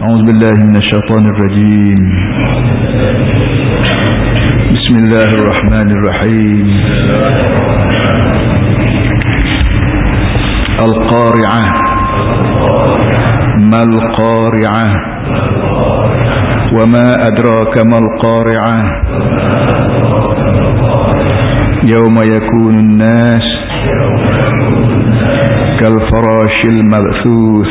أعوذ بالله من الشيطان الرجيم. بسم الله الرحمن الرحيم. القارعة. ما القارعة؟ وما أدراك ما القارعة؟ يوم يكون الناس كالفراش المبثوث.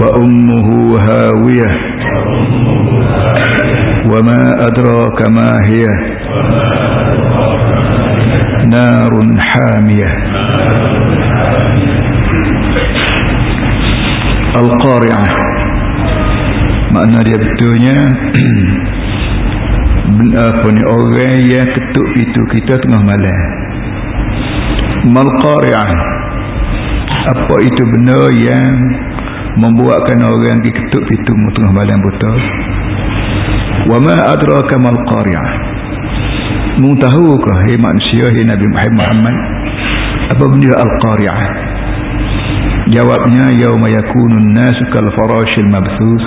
فأمه هاوية وما أدراك ما هي نار حامية القارعة makna dia betulnya apa ni orang yang ketuk itu kita tengah malam malqari'ah apa itu benda yang membuatkan orang diketuk itu tengah malam betul wa ma adraka malqari'ah mu tahukah hai manusia hai Nabi Muhammad apa benda al-qari'ah? Jawabnya yauma yakunun nasu kal farashil mabthus.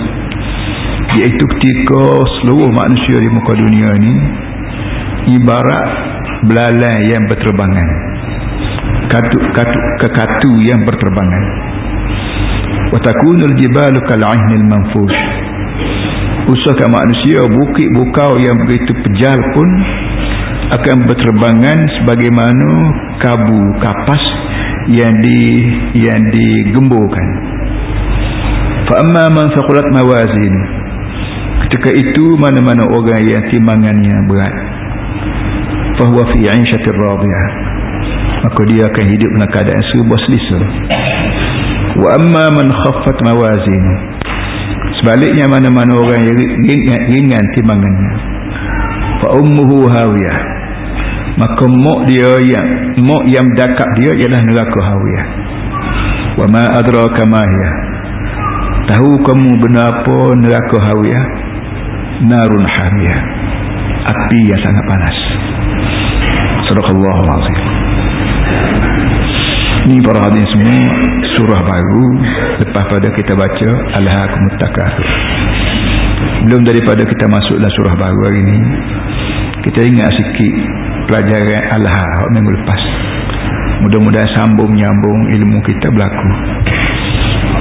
Iaitu ketika seluruh manusia di muka dunia ini ibarat belalang yang berterbangan. Katu-katu kekatu yang berterbangan wa takunul jibalu kal'ahnil manfush usaha manusia bukit bukau yang begitu pejal pun akan berterbangan sebagaimana kabu kapas yang di yang digemburkan fa amma man saqulat mawazin. Ketika itu mana-mana orang yang timbangannya berat. Fa huwa fi 'ishatir radiyah. Maka dia akan hidup dalam keadaan serba selesa wa amma man khaffat mawazin sebaliknya mana-mana orang yang ringan, ringan timbangannya. Fa ummuhu hawiyah. Maka mak dia yang mak yang dakap dia ialah neraka hawiyah. Wa ma adraka ma hiya. Tahu kamu benar apa neraka hawiyah? Narun hamiyah. Api yang sangat panas. Sadaqallahu azim ni para hadirin semua surah baru. Lepas pada kita baca alhaakumut takatsur belum daripada kita masuk dalam surah baru hari ni kita ingat sikit pelajaran alha minggu lepas. Mudah-mudahan sambung menyambung ilmu kita berlaku.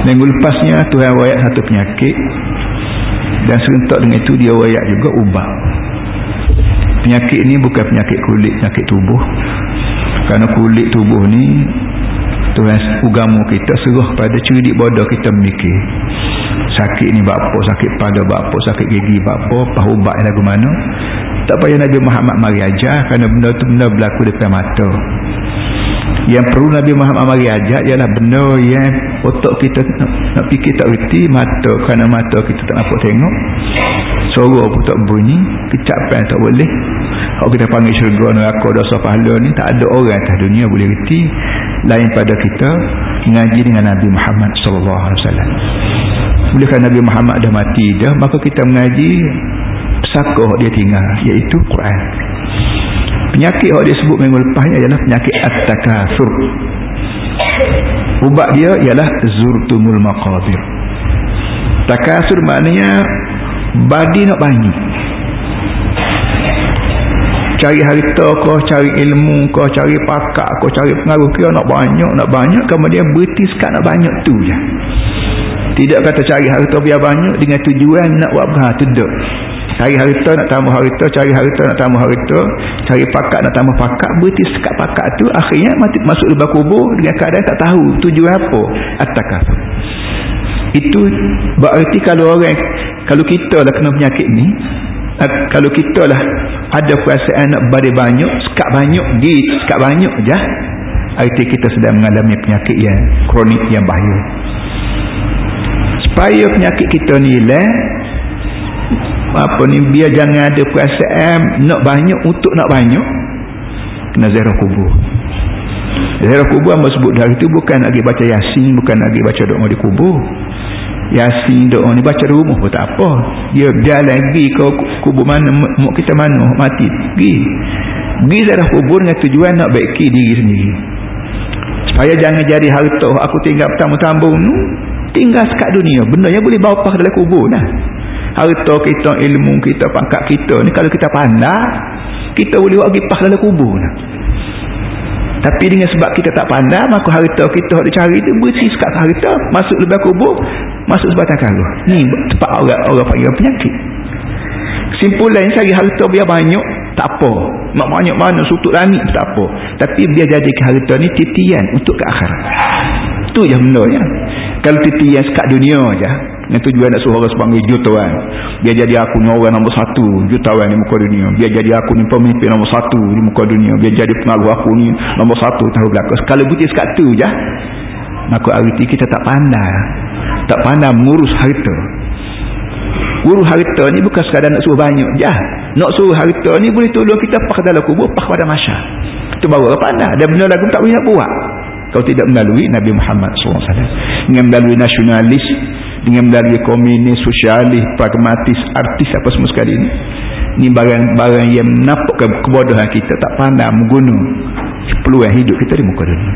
Minggu lepasnya Tuhan wayak satu penyakit. Dan serentak dengan itu dia wayak juga ubah penyakit ni bukan penyakit kulit penyakit tubuh. Kerana kulit tubuh ni Tuhan ugamu kita seruh pada cerdik bodoh kita memikir sakit ni apa sakit pada apa sakit gigi apa apa ubat lagu mana. Tak payah Nabi Muhammad mari ajar kerana benda tu benda berlaku depan mata. Yang perlu Nabi Muhammad mari ajar ialah benda yang otak kita nak, nak fikir tak reti mata kerana mata kita tak nampak tengok. Suara pun tak bunyi kecapan tak boleh. Kalau kita panggil syurga neraka dosa pahala ni tak ada orang atas dunia boleh reti lain pada kita mengaji dengan Nabi Muhammad sallallahu alaihi wasallam. Bolehkah Nabi Muhammad dah mati dah maka kita mengaji sakoh dia tinggal iaitu Quran. Penyakit yang dia sebut minggu lepas ni adalah penyakit at-takasur ubat dia ialah zurtumul maqabir. Takasur maknanya bagi nak banyak cari harta kau cari ilmu kau cari pakak kau cari pengaruh kau nak banyak nak banyak kemudian berhenti sekat nak banyak tu je. Tidak kata cari harta biar banyak dengan tujuan nak buat berha tidak cari harta nak tambah harta cari harta nak tambah harta cari pakat nak tambah pakat berhenti sekat pakat tu akhirnya mati, masuk lubang kubur dengan keadaan tak tahu tujuan apa at-takasur itu berarti kalau orang kalau kita lah kena penyakit ni kalau kita lah ada perasaan nak badai banyak sekat banyak git sekat banyak je. Arti kita sedang mengalami penyakit yang kronik yang bahaya. Supaya penyakit kita ni lah apa ni biar jangan ada perasaan nak banyak untuk nak banyak kena ziarah kubur. Ziarah kubur apa sebut dari itu bukan lagi baca yasin bukan lagi baca doa di kubur yasin doa ni baca rumah pun tak apa. Dia jalan pergi ke kubur mana mak kita mana mati. Pergi. Pergi ziarah kubur dengan tujuan nak baiki diri sendiri. Supaya jangan jadi harta. Aku tinggal tamu-tambung ni tinggal sekat dunia. Benda yang boleh bawa pas dalam kubur nah harta kita ilmu kita pangkat kita ni kalau kita pandai kita boleh buat pas dalam kubur nah tapi dengan sebab kita tak pandai maka harta kita nak cari tu bersih sekat harta masuk lebih kubur masuk sebatang karuh ni tempat orang orang panggil penyakit. Simpulan cari harta biar banyak tak apa. Mak banyak mana sutut langit tak apa. Tapi biar jadi harta ni titian untuk ke akhirat. Tu je benda ya. kalau titian sekat dunia aja yang tujuan nak suruh orang sepanggil jutawan. Biar jadi aku ni orang nombor satu jutawan di muka dunia. Biar jadi aku ni pemimpin nombor satu di muka dunia. Biar jadi pengaruh aku ni nombor satu tahu belakang. Putih sekat tu je. Maka arti kita tak pandai. Tak pandai mengurus harta urus harta ni bukan sekadar nak suruh banyak je. Nak suruh harta ni boleh tolong kita pak dalam kubur pak pada masa. Itu baru apa anda dan benda lagu tak boleh nak buat. Kalau tidak melalui Nabi Muhammad SAW dengan melalui nasionalis dengan melalui komunis, sosialis, pragmatis, artis apa semua sekali ni. Ni barang-barang yang menampakkan kebodohan kita tak pandai menggunung peluang hidup kita di muka dunia.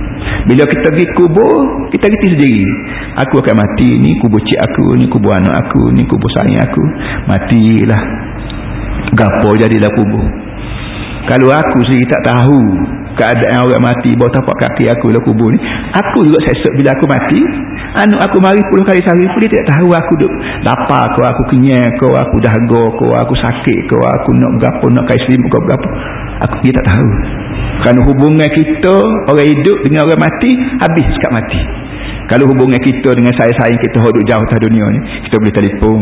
Bila kita pergi kubur kita reti sendiri. Aku akan mati ni kubur cik aku ni kubur anak aku ni kubur sayang aku. Matilah. Gapo jadilah kubur kalau aku sendiri tak tahu keadaan orang mati bawah tapak kaki aku dalam kubur ni aku juga sesek bila aku mati. Anak aku mari puluh kali sehari pun dia tidak tahu aku duk. Lapar kau aku kenyang kau aku dahaga kau aku sakit kau aku nak berapa nak kais lima kau berapa. Aku dia tak tahu. Kerana hubungan kita orang hidup dengan orang mati habis sekat mati kalau hubungan kita dengan saya-sayang kita hidup jauh atas dunia ni kita boleh telefon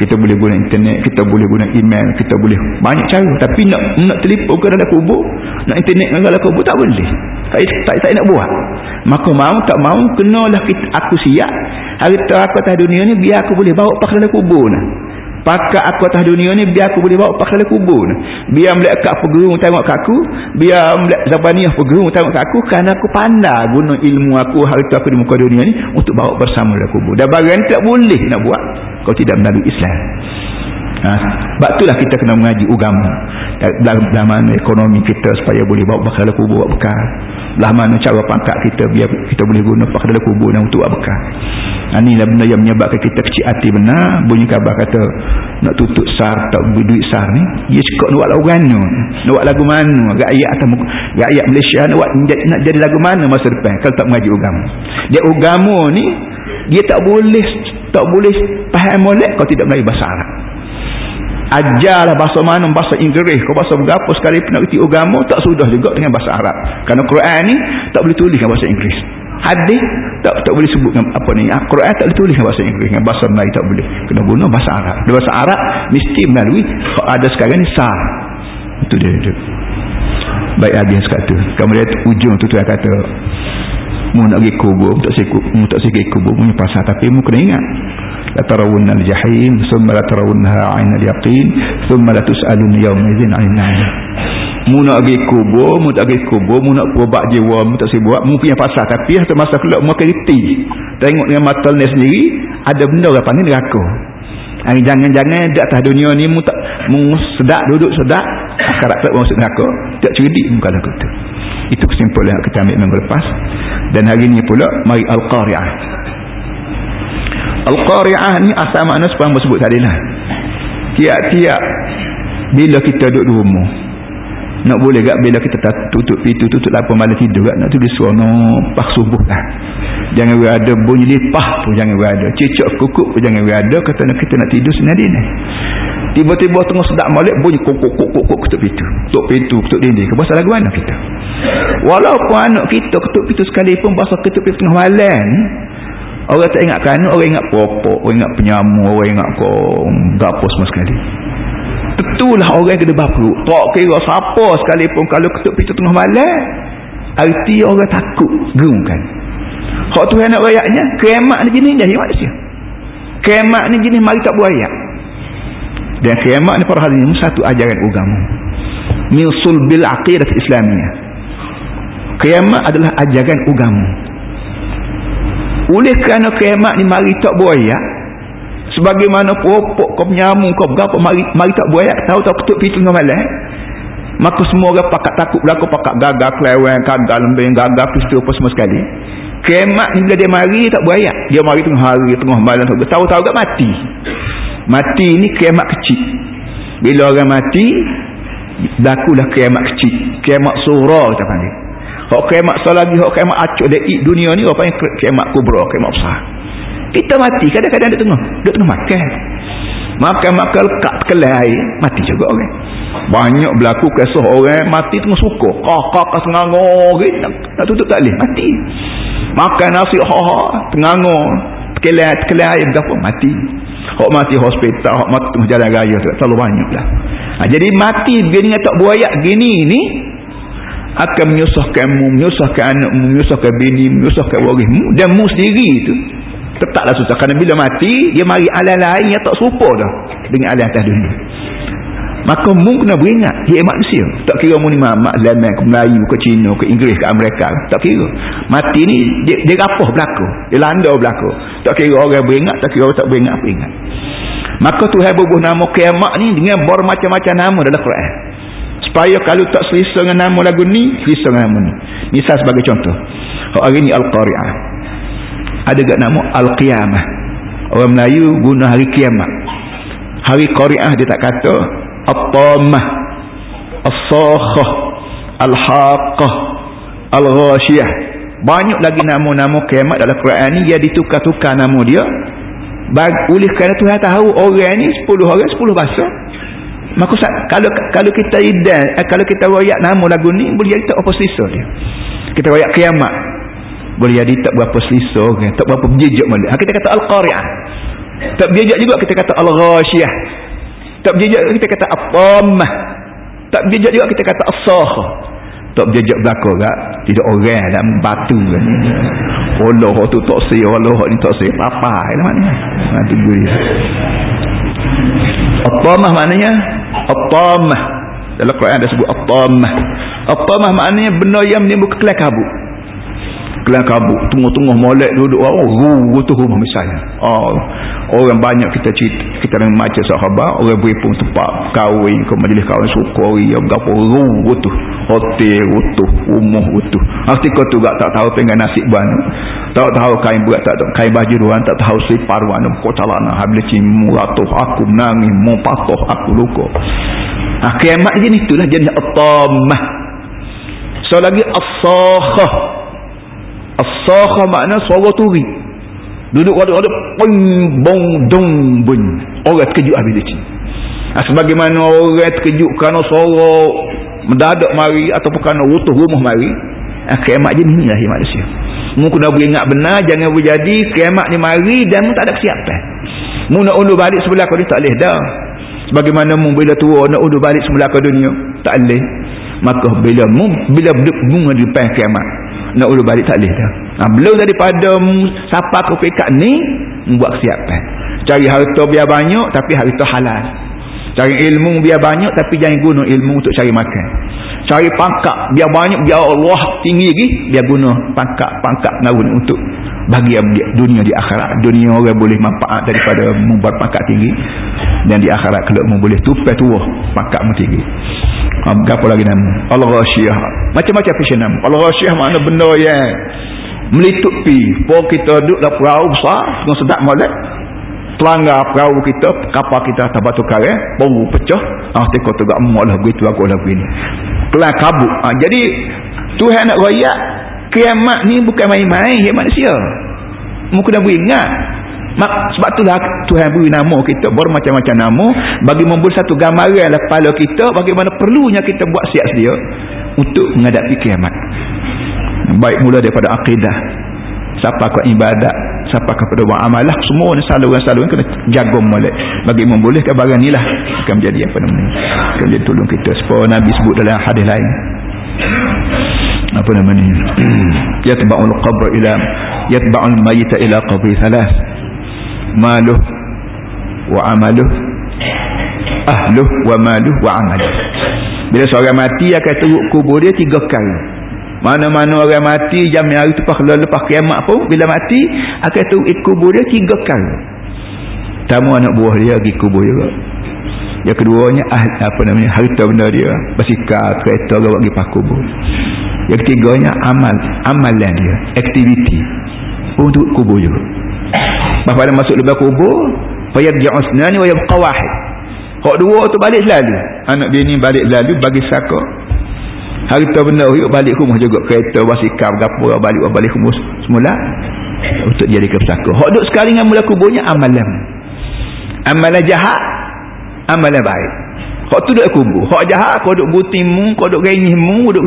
kita boleh guna internet kita boleh guna email kita boleh banyak cara. Tapi nak nak telefon ke dalam kubur nak internet ke dalam kubur tak boleh. Tak, tak, tak nak buat. Maka mau tak mau kenalah kita, aku siap. Harta aku atas dunia ni biar aku boleh bawa pak dalam kubur ni pakat aku atas dunia ni biar aku boleh bawa pak dalam kubur ni. biar melihat kat pegerung tengok kat aku biar melihat Zabaniah pegerung tengok kat aku kerana aku pandai guna ilmu aku harta aku di muka dunia ni untuk bawa bersama dalam kubur dan bagian tak boleh nak buat kau tidak melalui Islam ha, sebab itulah kita kena mengaji agama dalam mana ekonomi kita supaya boleh bawa bakal kubur buat bekal belah mana cara pangkat kita biar kita boleh guna bakal kubur dan untuk buat bekal Ha, inilah benda yang menyebabkan kita kecil hati benar. Bunyi khabar kata nak tutup sar, tak beri duit sar ni. Dia cakap nak buat lagu mana? Nak buat lagu mana? Rakyat atau rakyat Malaysia nak buat nak jadi lagu mana masa depan kalau tak mengaji agama. Dia agama ni dia tak boleh tak boleh faham molek kalau tidak melalui bahasa Arab. Ajarlah bahasa mana bahasa Inggeris. Kau bahasa berapa sekali pun nak kerti agama tak sudah juga dengan bahasa Arab. Kerana Quran ni tak boleh tulis dengan bahasa Inggeris. Hadis tak tak boleh sebut dengan apa ni. Al-Quran tak boleh tulis dengan bahasa Inggeris. Dengan bahasa Melayu tak boleh. Kena guna bahasa Arab. Di bahasa Arab mesti melalui ada sekarang ni sah. Itu dia itu baik habis kata kemudian ujung tu tu kata mu nak pergi kubur tak sikut mu tak sikit kubur mu pasal. Tapi mu kena ingat la tarawunna al-jahim thumma la tarawunnaha 'ain al-yaqin thumma la tus'alun yawma idzin 'anil na'im mu nak pergi kubur mu tak pergi kubur mu nak berobat jiwa mu tak sibuk mu punya pasal. Tapi satu masa kelak mu akan reti. Tengok dengan mata ni sendiri ada benda orang panggil neraka. Jangan-jangan di atas dunia ni mu tak mu sedak duduk sedak akhirat tak masuk neraka. Tak cerdik mu kalau gitu itu kesimpulan yang kita ambil minggu lepas. Dan hari ni pula mari Al-Qari'ah. Al-Qari'ah ni asal makna sepanjang bersebut tadi lah. Tiap-tiap bila kita duduk di rumah nak boleh tak bila kita tutup pintu tutup lapar malam tidur tak nak tulis suara pak subuh lah. Jangan berada bunyi lipah pun jangan berada. Cicak kukuk pun jangan berada. Kata nak kita nak tidur senadi ni tiba-tiba tengah sedap malik bunyi kukuk kukuk kukuk ketuk pintu ketuk pintu ketuk dinding kebasa lagu mana kita walaupun anak kita ketuk pintu sekalipun bahasa ketuk pintu tengah malam orang tak ingat kanak orang ingat popok orang ingat penyamu orang ingat kau gapos semua sekali Betulah orang kena bapu. Tak kira siapa sekalipun kalau ketuk pintu tengah malam. Arti orang takut. Gerung kan. Hak tu nak rayaknya. Kemat ni jenis manusia. Kemat ni jenis mari tak buaya. Dan kiamat ni para hadirin satu ajaran agama. Min sulbil aqidah islamiyah. Kiamat adalah ajaran agama. Oleh kerana kiamat ni mari tak buaya sebagaimana pokok kau nyamuk kau berapa mari, mari tak buaya tahu tak ketuk pintu dengan malam maka semua orang pakat takut berlaku pakat gagal keleweng gagal lembing gagal peristiwa apa semua sekali. Kiamat ni bila dia mari tak buaya dia mari tengah hari tengah malam tahu-tahu tak mati mati ni kiamat kecil. Bila orang mati berlakulah kiamat kecil. Kiamat surah kita panggil. Hak kiamat so lagi hak kiamat acuk dia dunia ni apa yang kiamat kubra kiamat besar. Kita mati kadang-kadang dia tengah dia tengah makan makan-makan lekat kelai air mati juga orang banyak berlaku kisah orang mati tengah suka. Kakak sengangor nak, nak tutup tak boleh mati. Makan nasi ha ha tengangor kelai kelai air mati Hak mati hospital, hak mati tengah jalan raya tu terlalu banyak lah. Ha, jadi mati begini tak buayak gini ni akan menyusahkanmu, menyusahkan anakmu, menyusahkan bini, menyusahkan warismu dan mu sendiri tu tetaplah susah kerana bila mati dia mari alam lain yang tak serupa dah dengan alam atas dunia maka mu kena beringat dia manusia. Tak kira mu ni mak lemen ke Melayu ke Cina ke Inggeris ke Amerika. Tak kira. Mati ni dia, dia rapuh berlaku dia landa berlaku tak kira orang beringat tak kira orang tak beringat beringat. Maka Tuhan berbuh nama kiamat ni dengan bermacam-macam nama dalam Quran. Supaya kalau tak selesa dengan nama lagu ni selesa dengan nama ni. Misal sebagai contoh. Hari ni Al-Qari'ah. Ada gak nama? Al-Qiyamah. Orang Melayu guna hari kiamat. Hari Qari'ah dia tak kata At-Tamah As-Sakhah Al-Haqah Al-Ghashiyah banyak lagi nama-nama kiamat dalam Quran ni dia ditukar-tukar nama dia. Oleh kerana Tuhan tahu orang ni 10 orang 10 bahasa. Maka kalau kalau kita idan eh, kalau kita royak nama lagu ni boleh jadi tak apa selesa dia. Kita royak kiamat boleh jadi tak berapa selesa okay? tak berapa berjejak malah ha, kita kata Al-Qari'ah. Tak berjejak juga kita kata Al-Ghashiyah tak berjejak kita kata apamah tak berjejak juga kita kata asah tak berjejak belakang tak tidak orang dalam batu kan. Allah tu tak say Allah ni tak say apa nanti gue apamah maknanya apamah dalam Quran ada sebut apamah apamah maknanya benda yang menimbulkan kelak kabut kelang kabut tengah-tengah molek duduk oh ru tu rumah misalnya. Oh orang banyak kita cerita kita dengan macam sahabat orang beripung tempat kahwin ke majlis kahwin sukori yang berapa ru tu hotel utuh rumah utuh arti kau tu tak tahu tengah nasib banu tak tahu kain berat tak tahu kain baju ruan tak tahu sipar wanu kau calana habis cimu atuh aku menangis mau patuh aku luka. Ha, kiamat jenis itulah jenis atamah. So lagi as-sakhah As-sakha makna suara turi. Duduk waduk-waduk. Ping, bong, dong, bun. Orang terkejut habis dia nah, Sebagaimana orang terkejut kerana suara mendadak mari ataupun kerana rutuh rumah mari. Ah, kiamat je ni lah manusia. Mu kena beringat benar. Jangan berjadi kiamat ni mari dan mu tak ada kesiapan. Mu nak undur balik sebelah kau ni tak boleh dah. Sebagaimana mu bila tua nak undur balik sebelah kau dunia. Tak boleh. Maka bila mu bila mu di depan kiamat nak ulu balik tak boleh dah. Ha, belum daripada siapa ke pekat ni buat kesiapan. Cari harta biar banyak tapi harta halal. Cari ilmu biar banyak tapi jangan guna ilmu untuk cari makan. Cari pangkat biar banyak biar Allah tinggi lagi biar guna pangkat-pangkat naun untuk bagi dunia di akhirat. Dunia orang boleh manfaat daripada membuat pangkat tinggi dan di akhirat kalau boleh tupai tua pangkatmu tinggi. Apa lagi nama? Al-Ghashiyah. Macam-macam fashion nama. Al-Ghashiyah mana benda yang melitupi. Bawa kita duduk dalam perahu besar. Dengan sedap molek. Telanggar perahu kita. Kapal kita atas batu karet. Baru pecah. Ah, teka tu gak emak lah. Begitu aku lah begini. Kelang kabut. Ah, jadi, Tuhan nak rayak. Kiamat ni bukan main-main. Ya manusia. Mungkin dah beringat. Mak, sebab itulah Tuhan beri nama kita bermacam-macam nama bagi membuat satu gambaran dalam kepala kita bagaimana perlunya kita buat siap sedia untuk menghadapi kiamat baik mula daripada akidah siapa ke ibadat siapa kepada buat amalah semua ni saluran-saluran kena jaga molek. Bagi membolehkan barang inilah akan menjadi apa namanya akan menjadi tolong kita. Supaya Nabi sebut dalam hadis lain. Apa namanya yatba'ul qabr ila yatba'ul mayita ila qabri thalath maluh wa amaluh ahluh wa maluh wa amal bila seorang mati akan teruk kubur dia tiga kali mana-mana orang mati jam hari tu lepas, kiamat pun bila mati akan teruk kubur dia tiga kali. Tamu anak buah dia pergi kubur juga. Yang keduanya ah, apa namanya harta benda dia basikal kereta bawa pergi pak kubur. Yang ketiganya amal amalan dia aktiviti. Untuk kubur juga. Bahawa pada masuk lebih kubur fayarji'u asnani wa yabqa wahid hak dua tu balik selalu? Anak dia ni balik selalu bagi harta benda yuk balik rumah juga kereta basikal gapo balik balik rumah semula untuk jadi kesaka hak duk sekali dengan mula kuburnya amalan amalan jahat amalan baik Kau tu duk kubur. Kau jahat, kau duk butimu, kau duk gainimu, duk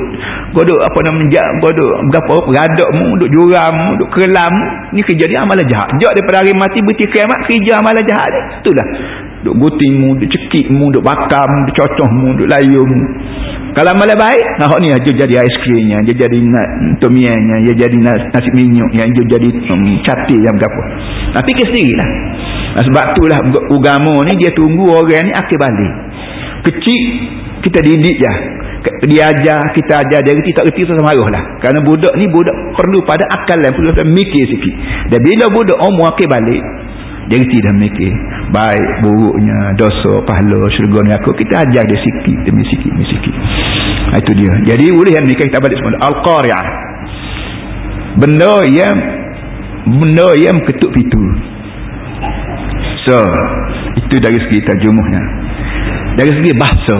kau duk apa namanya, kau duk berapa beradakmu, duk jurammu, duk kelam. Ni kerja dia amalan jahat. Jak daripada hari mati buti kiamat kerja amalan jahat ni. Itulah. Duk butimu, duk cekikmu, duk bakam, duk cocohmu, duk layumu. Kalau amalan baik, nah ni aja jadi ais krimnya, dia jadi tomianya, dia jadi nasi minyak, yang dia jadi um, cati yang berapa. Tapi ke sendirilah. Nah, sebab itulah agama ni dia tunggu orang ni akhir balik kecil kita didik je dia ajar kita ajar dia reti tak reti tu sama lah kerana budak ni budak perlu pada akal dan perlu mikir sikit dan bila budak umur akhir balik dia reti dah mikir baik buruknya dosa pahala syurga ni aku kita ajar dia sikit demi sikit demi sikit. Ha, itu dia. Jadi boleh yang nikah kita balik semula Al-Qari'ah. Benda yang benda yang ketuk pintu. So itu dari segi terjemahnya. Dari segi bahasa.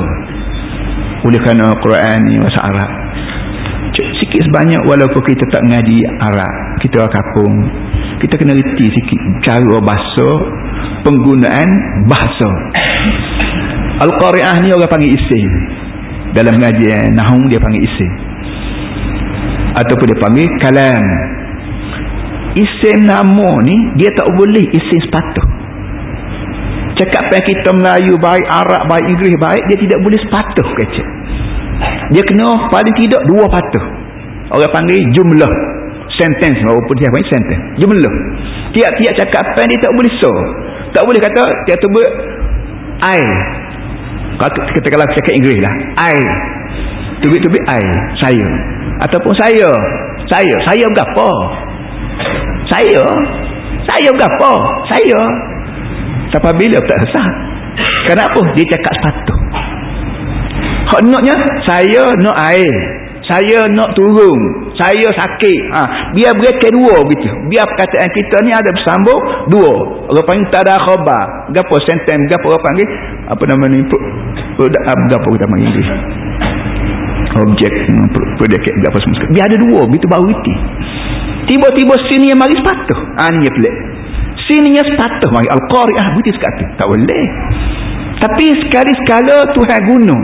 Oleh kerana Quran ni bahasa Arab. Sikit sebanyak walaupun kita tak ngaji Arab kita kapung kita kena reti sikit. Cara bahasa penggunaan bahasa. Al-Qari'ah ni orang panggil isim. Dalam ngajian Nahum dia panggil isim. Ataupun dia panggil kalam. Isim nama ni dia tak boleh isim sepatut. Cakapan kita Melayu baik Arab baik Inggeris baik dia tidak boleh sepatuh kata dia kena paling tidak dua patuh orang panggil jumlah sentence. Walaupun dia panggil sentence. Jumlah tiap-tiap cakapan dia tak boleh so tak boleh kata dia tu ber I kita kalau cakap Inggeris lah I. Tubik-tubik I. Saya. Ataupun saya. Saya. Saya berapa? Saya. Saya berapa? Saya. Sampai bila tak sesat? Kenapa? Dia cakap sepatut. Hak naknya, saya nak air. Saya nak turun. Saya sakit. Ha. Biar mereka dua begitu. Biar perkataan kita ni ada bersambung dua. Orang panggil tak ada khabar. Gapa senten, gapa orang panggil? Apa nama ni? Produk, gapa kita panggil ni? Objek, predicate, gapa semua. Biar ada dua. Begitu baru itu. Tiba-tiba sini yang mari sepatut. Ha, ni yang pelik sininya sepatah mari Al-Qari'ah begitu sekata tak boleh tapi sekali-sekala Tuhan guna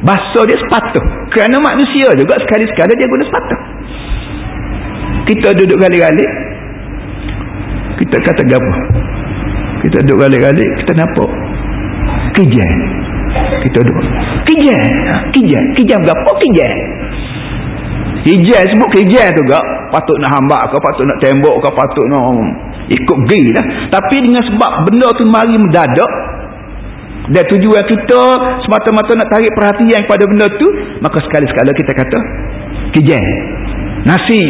bahasa dia sepatah kerana manusia juga sekali-sekala dia guna sepatah kita duduk galik-galik kita kata apa kita duduk galik-galik kita nampak kijan kita duduk kijan kijan kijan berapa? Kijan kijan sebut kijan tu gak patut nak hambak ke patut nak tembok ke patut nak ikut gay lah. Tapi dengan sebab benda tu mari mendadak dan tujuan kita semata-mata nak tarik perhatian kepada benda tu maka sekali-sekala kita kata kijen nasi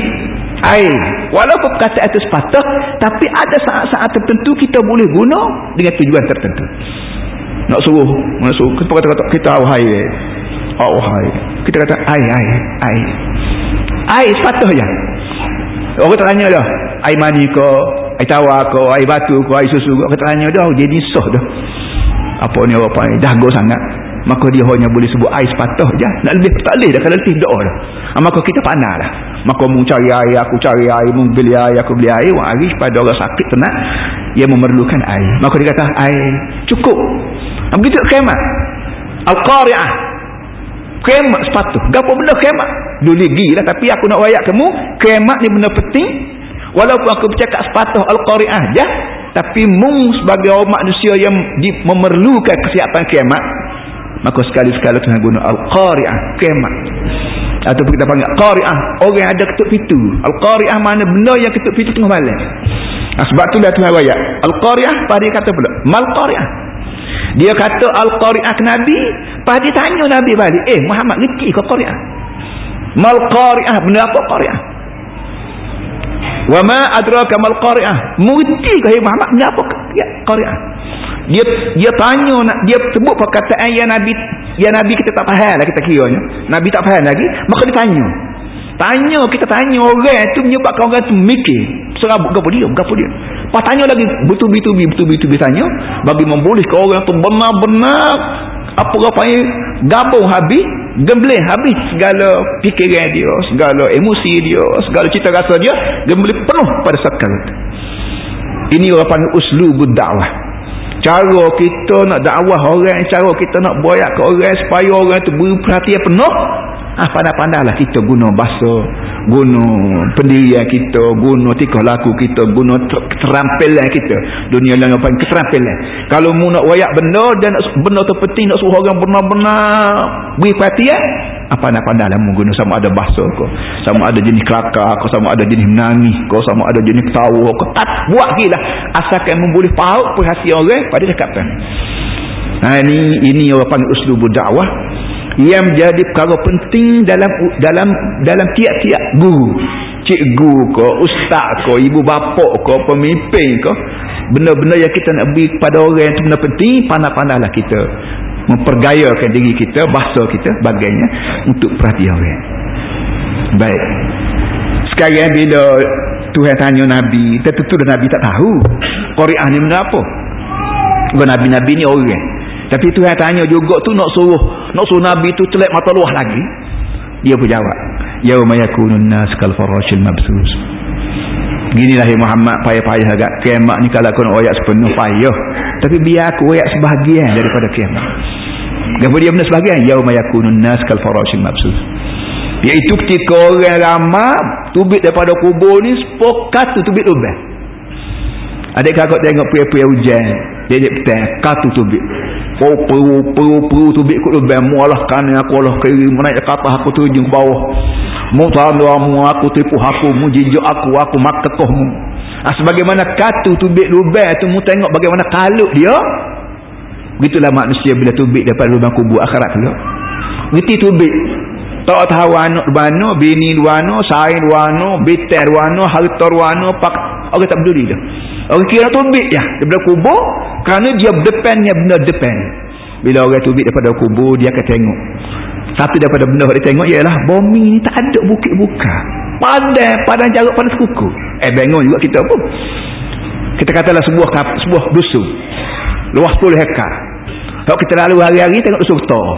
air. Walaupun perkataan itu sepatah tapi ada saat-saat tertentu kita boleh guna dengan tujuan tertentu. Nak suruh nak suruh. Kita kata, kita awhai awhai kita kata air air air. Air sepatah je. Orang tanya dah air mani ke? Air tawar ke? Air batu ke? Air susu ke? Kata tanya dah jadi soh dah apa ni apa ni dah go sangat. Maka dia hanya boleh sebut air sepatah je. Nak lebih tak boleh dah kalau lebih doa dah. Ha, maka kita panah lah maka mu cari air aku cari air mu beli air aku beli air wang hari pada orang sakit tenat ia memerlukan air. Maka dia kata air cukup. Begitu kemat Al-Qari'ah. Kemat sepatuh. Apa benda kemat dulu lagi lah tapi aku nak wayak kamu kemat ni benda penting. Walaupun aku bercakap sepatah Al-Qari'ah je tapi mung sebagai orang manusia yang memerlukan kesiapan kiamat maka sekali-sekala Tuhan guna Al-Qari'ah kiamat. Ataupun kita panggil Qari'ah orang ada ketuk pintu. Al-Qari'ah mana benda yang ketuk pintu tengah malam. Nah, sebab tu dah Tuhan rakyat Al-Qari'ah pada kata pula Mal-Qari'ah. Dia kata Al-Qari'ah ke Nabi lepas dia tanya Nabi balik eh Muhammad ngerti ke Qari'ah? Mal Qari'ah benda apa Qari'ah wa ma adraka mal Qari'ah. Mengerti ke Muhammad? Benda apa ya, Qari'ah. Dia dia tanya nak dia sebut perkataan yang Nabi yang Nabi kita tak faham lah kita kiranya. Nabi tak faham lagi maka dia tanya. Tanya kita tanya orang tu menyebabkan orang tu mikir. Serabut apa dia? Apa dia? Lepas tanya lagi betul-betul betul-betul tanya bagi membolehkan orang tu benar-benar apa rapanya gabung habis gembleh habis segala fikiran dia segala emosi dia segala cita rasa dia gembleh penuh pada sekarang ini orang panggil uslubud dakwah cara kita nak dakwah orang cara kita nak boyak ke orang supaya orang tu beri perhatian penuh ah pandai-pandailah kita guna bahasa guna pendirian kita guna tikah laku kita guna keterampilan kita. Dunia lain apa keterampilan. Kalau mu nak wayak benda dan benda tu penting nak suruh orang benar-benar beri perhatian apa nak pandai lah guna. Sama ada bahasa ko sama ada jenis kelakar ko sama ada jenis menangis ko sama ada jenis ketawa ko tak buat gila asalkan memboleh paut perhatian orang pada dekatan nah ini ini orang panggil uslub dakwah yang menjadi perkara penting dalam dalam dalam tiap-tiap guru. Cikgu ko ustaz ko ibu bapa ko pemimpin ko benda-benda yang kita nak beri kepada orang yang itu benda penting pandai-pandailah kita. Mempergayakan diri kita bahasa kita bagainya untuk perhatian orang. Baik. Sekarang bila Tuhan tanya Nabi tentu Nabi tak tahu. Qur'an ni benda apa? Nabi-Nabi ni orang tapi Tuhan tanya juga tu nak suruh nak suruh Nabi tu celak mata luah lagi. Dia pun jawab yauma yakunun nas kal farashil mabsus. Ginilah ya Muhammad payah-payah agak kiamat ni kalau kau nak ayat sepenuh payah. Tapi biar aku ayat sebahagian daripada kiamat. Kenapa dia benar sebahagian yauma yakunun nas kal farashil mabsus. Iaitu ketika orang ramai tubik daripada kubur ni sepokat tu tubik lubang adik kakak tengok pria-pria hujan. Dia dia petang katu tubik. Oh peru peru peru tu bik kut lebih mualah kanan aku Allah kiri menaik ke atas aku tuju ke bawah. Mu tanda mu aku tipu aku mu jijuk aku aku makekoh mu. Ah, sebagaimana katu tu bik lubang tu mu tengok bagaimana kalut dia. Begitulah manusia bila tubik dapat lubang kubur akhirat tu begitu tubik. Tak tahu anak mana bini mana sain mana bitar mana harta mana pak orang tak peduli dah orang kira tubik ya daripada kubur kerana dia depannya benda depan. Bila orang tubik daripada kubur dia akan tengok. Satu daripada benda yang dia tengok ialah bumi ni tak ada bukit buka. Padang padang jarak pada sekuku. Eh bangun juga kita pun. Kita katalah sebuah sebuah dusun. Luas 10 hektar. Kalau kita lalu hari-hari tengok dusun betul.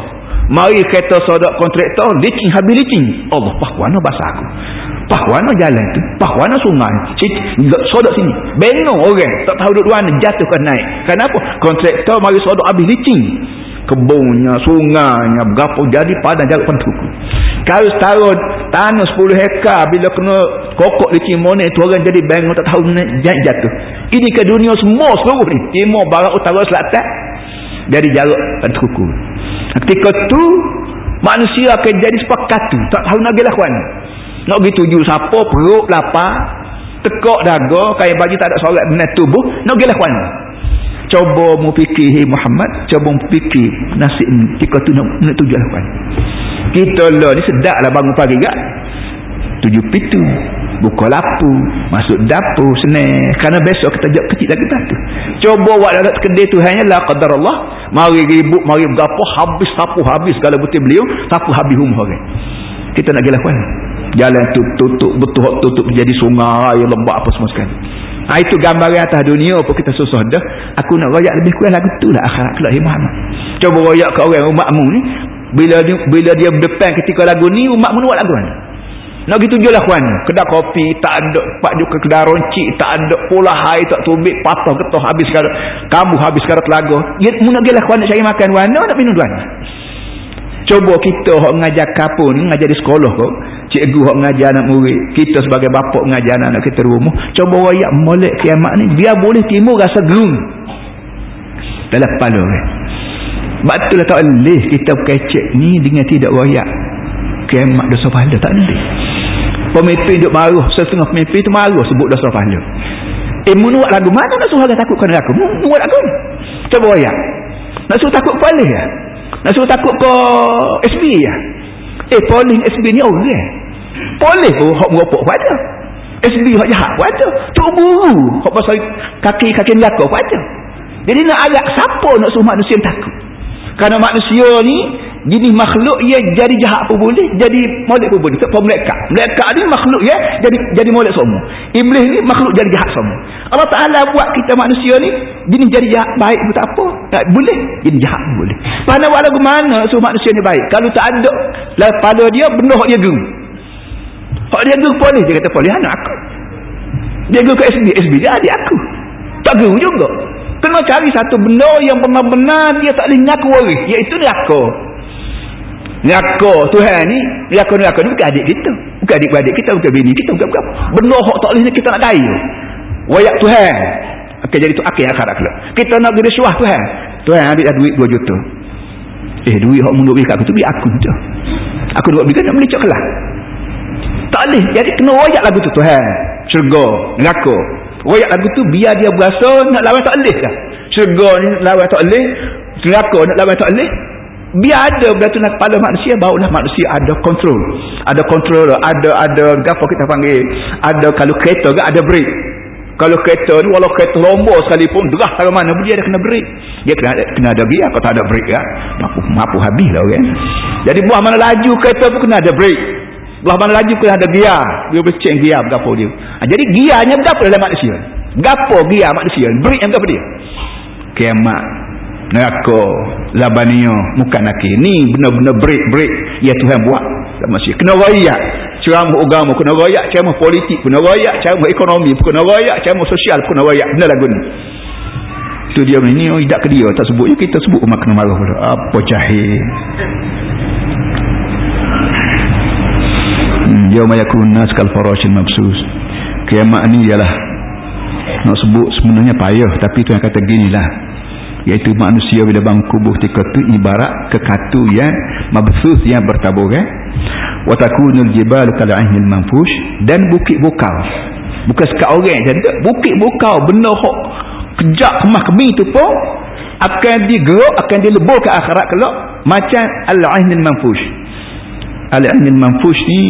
Mari kereta sodak kontraktor licin habis licin. Allah pahwana bahasa aku pahwana jalan tu pahwana sungai. Sodak sini. Bengong orang tak tahu duduk mana jatuh ke naik. Kenapa? Kontraktor mari sodak habis licin. Kebunnya sungainya berapa jadi padang jarak pentuku kalau setahun tanah 10 hektar bila kena kokok licin monek tu orang jadi bengong tak tahu naik jatuh. Ini ke dunia semua seluruh ni. Timur barat utara selatan. Dari jarak pentuku ketika tu manusia akan jadi sepakat tu tak tahu nak gelakuan nak pergi tuju siapa perut lapar tekak daga kaya bagi tak ada solat benar tubuh nak gelakuan cuba mu fikir hey Muhammad cuba mu fikir nasib ketika tu nak, nak tuju lakuan kita lah ni sedap lah bangun pagi tak tuju pitu buka lapu masuk dapur senang. Kerana besok kita jauh kecil lagi batu cuba buat dalam kedai tu hanya la qadar Allah mari ribut mari berapa habis sapu habis segala butir beliau sapu habis rumah orang. Kita nak gila jalan tu tutup betul tutup jadi sungai yang lembab apa semua sekali ha, itu gambaran atas dunia apa kita susah dah aku nak rayak lebih kurang lagu tu lah akhirat kelak Muhammad cuba rayak ke orang umatmu ni bila dia, bila dia berdepan ketika lagu ni umatmu ni buat lagu ni nak gitu je lah kawan. Kedai kopi tak ada. Pak juga kedai roncik tak ada. Pula hai tak tubik. Patah getah habis sekarang. Kamu habis sekarang telaga. Ya, mu nak lah kawan nak cari makan. Wana nak minum tuan. Coba kita yang mengajar kapun. Mengajar di sekolah kok. Cikgu yang mengajar anak murid. Kita sebagai bapak mengajar anak, -anak kita rumah. Coba rakyat molek kiamat ni. Biar boleh timur rasa gerung. Dalam kepala kan. Betul lah tak boleh kita kecek ni dengan tidak rakyat. Kiamat dosa pahala tak boleh pemimpin duk maruh setengah pemimpin tu maruh sebut dosa pahala eh menuat lagu mana nak suruh takut kena aku menuat lagu cuba ayat nak suruh takut polis ya nak suruh takut ke SB ya eh polis SB ni orang oh, polis pun hak meropok pada SB hak jahat pun ada tu buru hak pasal kaki-kaki neraka pun ada jadi nak agak siapa nak suruh manusia takut kerana manusia ni Jenis makhluk ia jadi jahat pun boleh, jadi molek pun boleh. Tak mereka. Mereka ni makhluk ya jadi jadi molek semua. Iblis ni makhluk jadi jahat semua. Allah Taala buat kita manusia ni jenis jadi jahat baik pun tak apa. Tak boleh, jadi jahat pun boleh. Pada waktu mana so manusia ni baik? Kalau tak ada lah pada dia benda dia geng. Hak dia geng polis dia kata polis anak aku. Dia geng ke SB, SB dia adik aku. Tak geng juga. Kena cari satu benda yang benar-benar dia tak boleh ngaku waris. Iaitu dia aku. Neraka Tuhan ni, neraka-neraka ni bukan adik kita. Bukan adik-adik kita, bukan bini kita, bukan apa. Benda hak tak boleh kita nak daya. Wayak Tuhan. Okey jadi tu akhir akhirat pula. Kita nak beri suah Tuhan. Tuhan ambil dah duit 2 juta. Eh duit mundur bagi aku tu bagi aku je. Aku buat bagi nak melicak kelah. Tak boleh. Jadi kena wayak lagu tu Tuhan. Syurga, neraka. Wayak lagu tu biar dia berasa nak lawan tak boleh dah. Syurga ni lawan tak boleh. Neraka nak lawan tak boleh biar ada beraturan kepala manusia barulah manusia ada kontrol ada kontrol ada ada apa kita panggil ada kalau kereta ke ada break kalau kereta ni walau kereta lombor sekalipun derah ke mana dia ada kena break dia kena ada, kena ada biar kalau tak ada break ya mampu, mampu habis lah kan jadi buah mana laju kereta pun kena ada break buah mana laju kena ada biar dia change biar berapa dia. Ha, jadi giarnya berapa dalam manusia? Berapa biar manusia? Break yang berapa dia? Kemat neraka labanio muka naki. Ni benar-benar break-break ya Tuhan buat manusia. Kena royak ceramah agama kena royak ceramah politik kena royak ceramah ekonomi kena royak ceramah sosial kena royak benar lagu ni. Tu dia ni oh tidak ke dia tak sebut. Ya kita sebut kena marah apa cahil yawma yakun nas kal farashil mabsus. Kiamat ni ialah nak sebut sebenarnya payah tapi tu yang kata ginilah. Iaitu manusia bila bang kubuh tika tu ibarat kekatu yang mabsus yang bertabur kan wa takunul jibal kal ainil manfush dan bukit bukau. Bukan sekat orang saja bukit bukau benda hok. Kejak kemah kemi tu pun akan digeruk akan dilebur ke akhirat kelak macam al ainil manfush al ainil manfush ni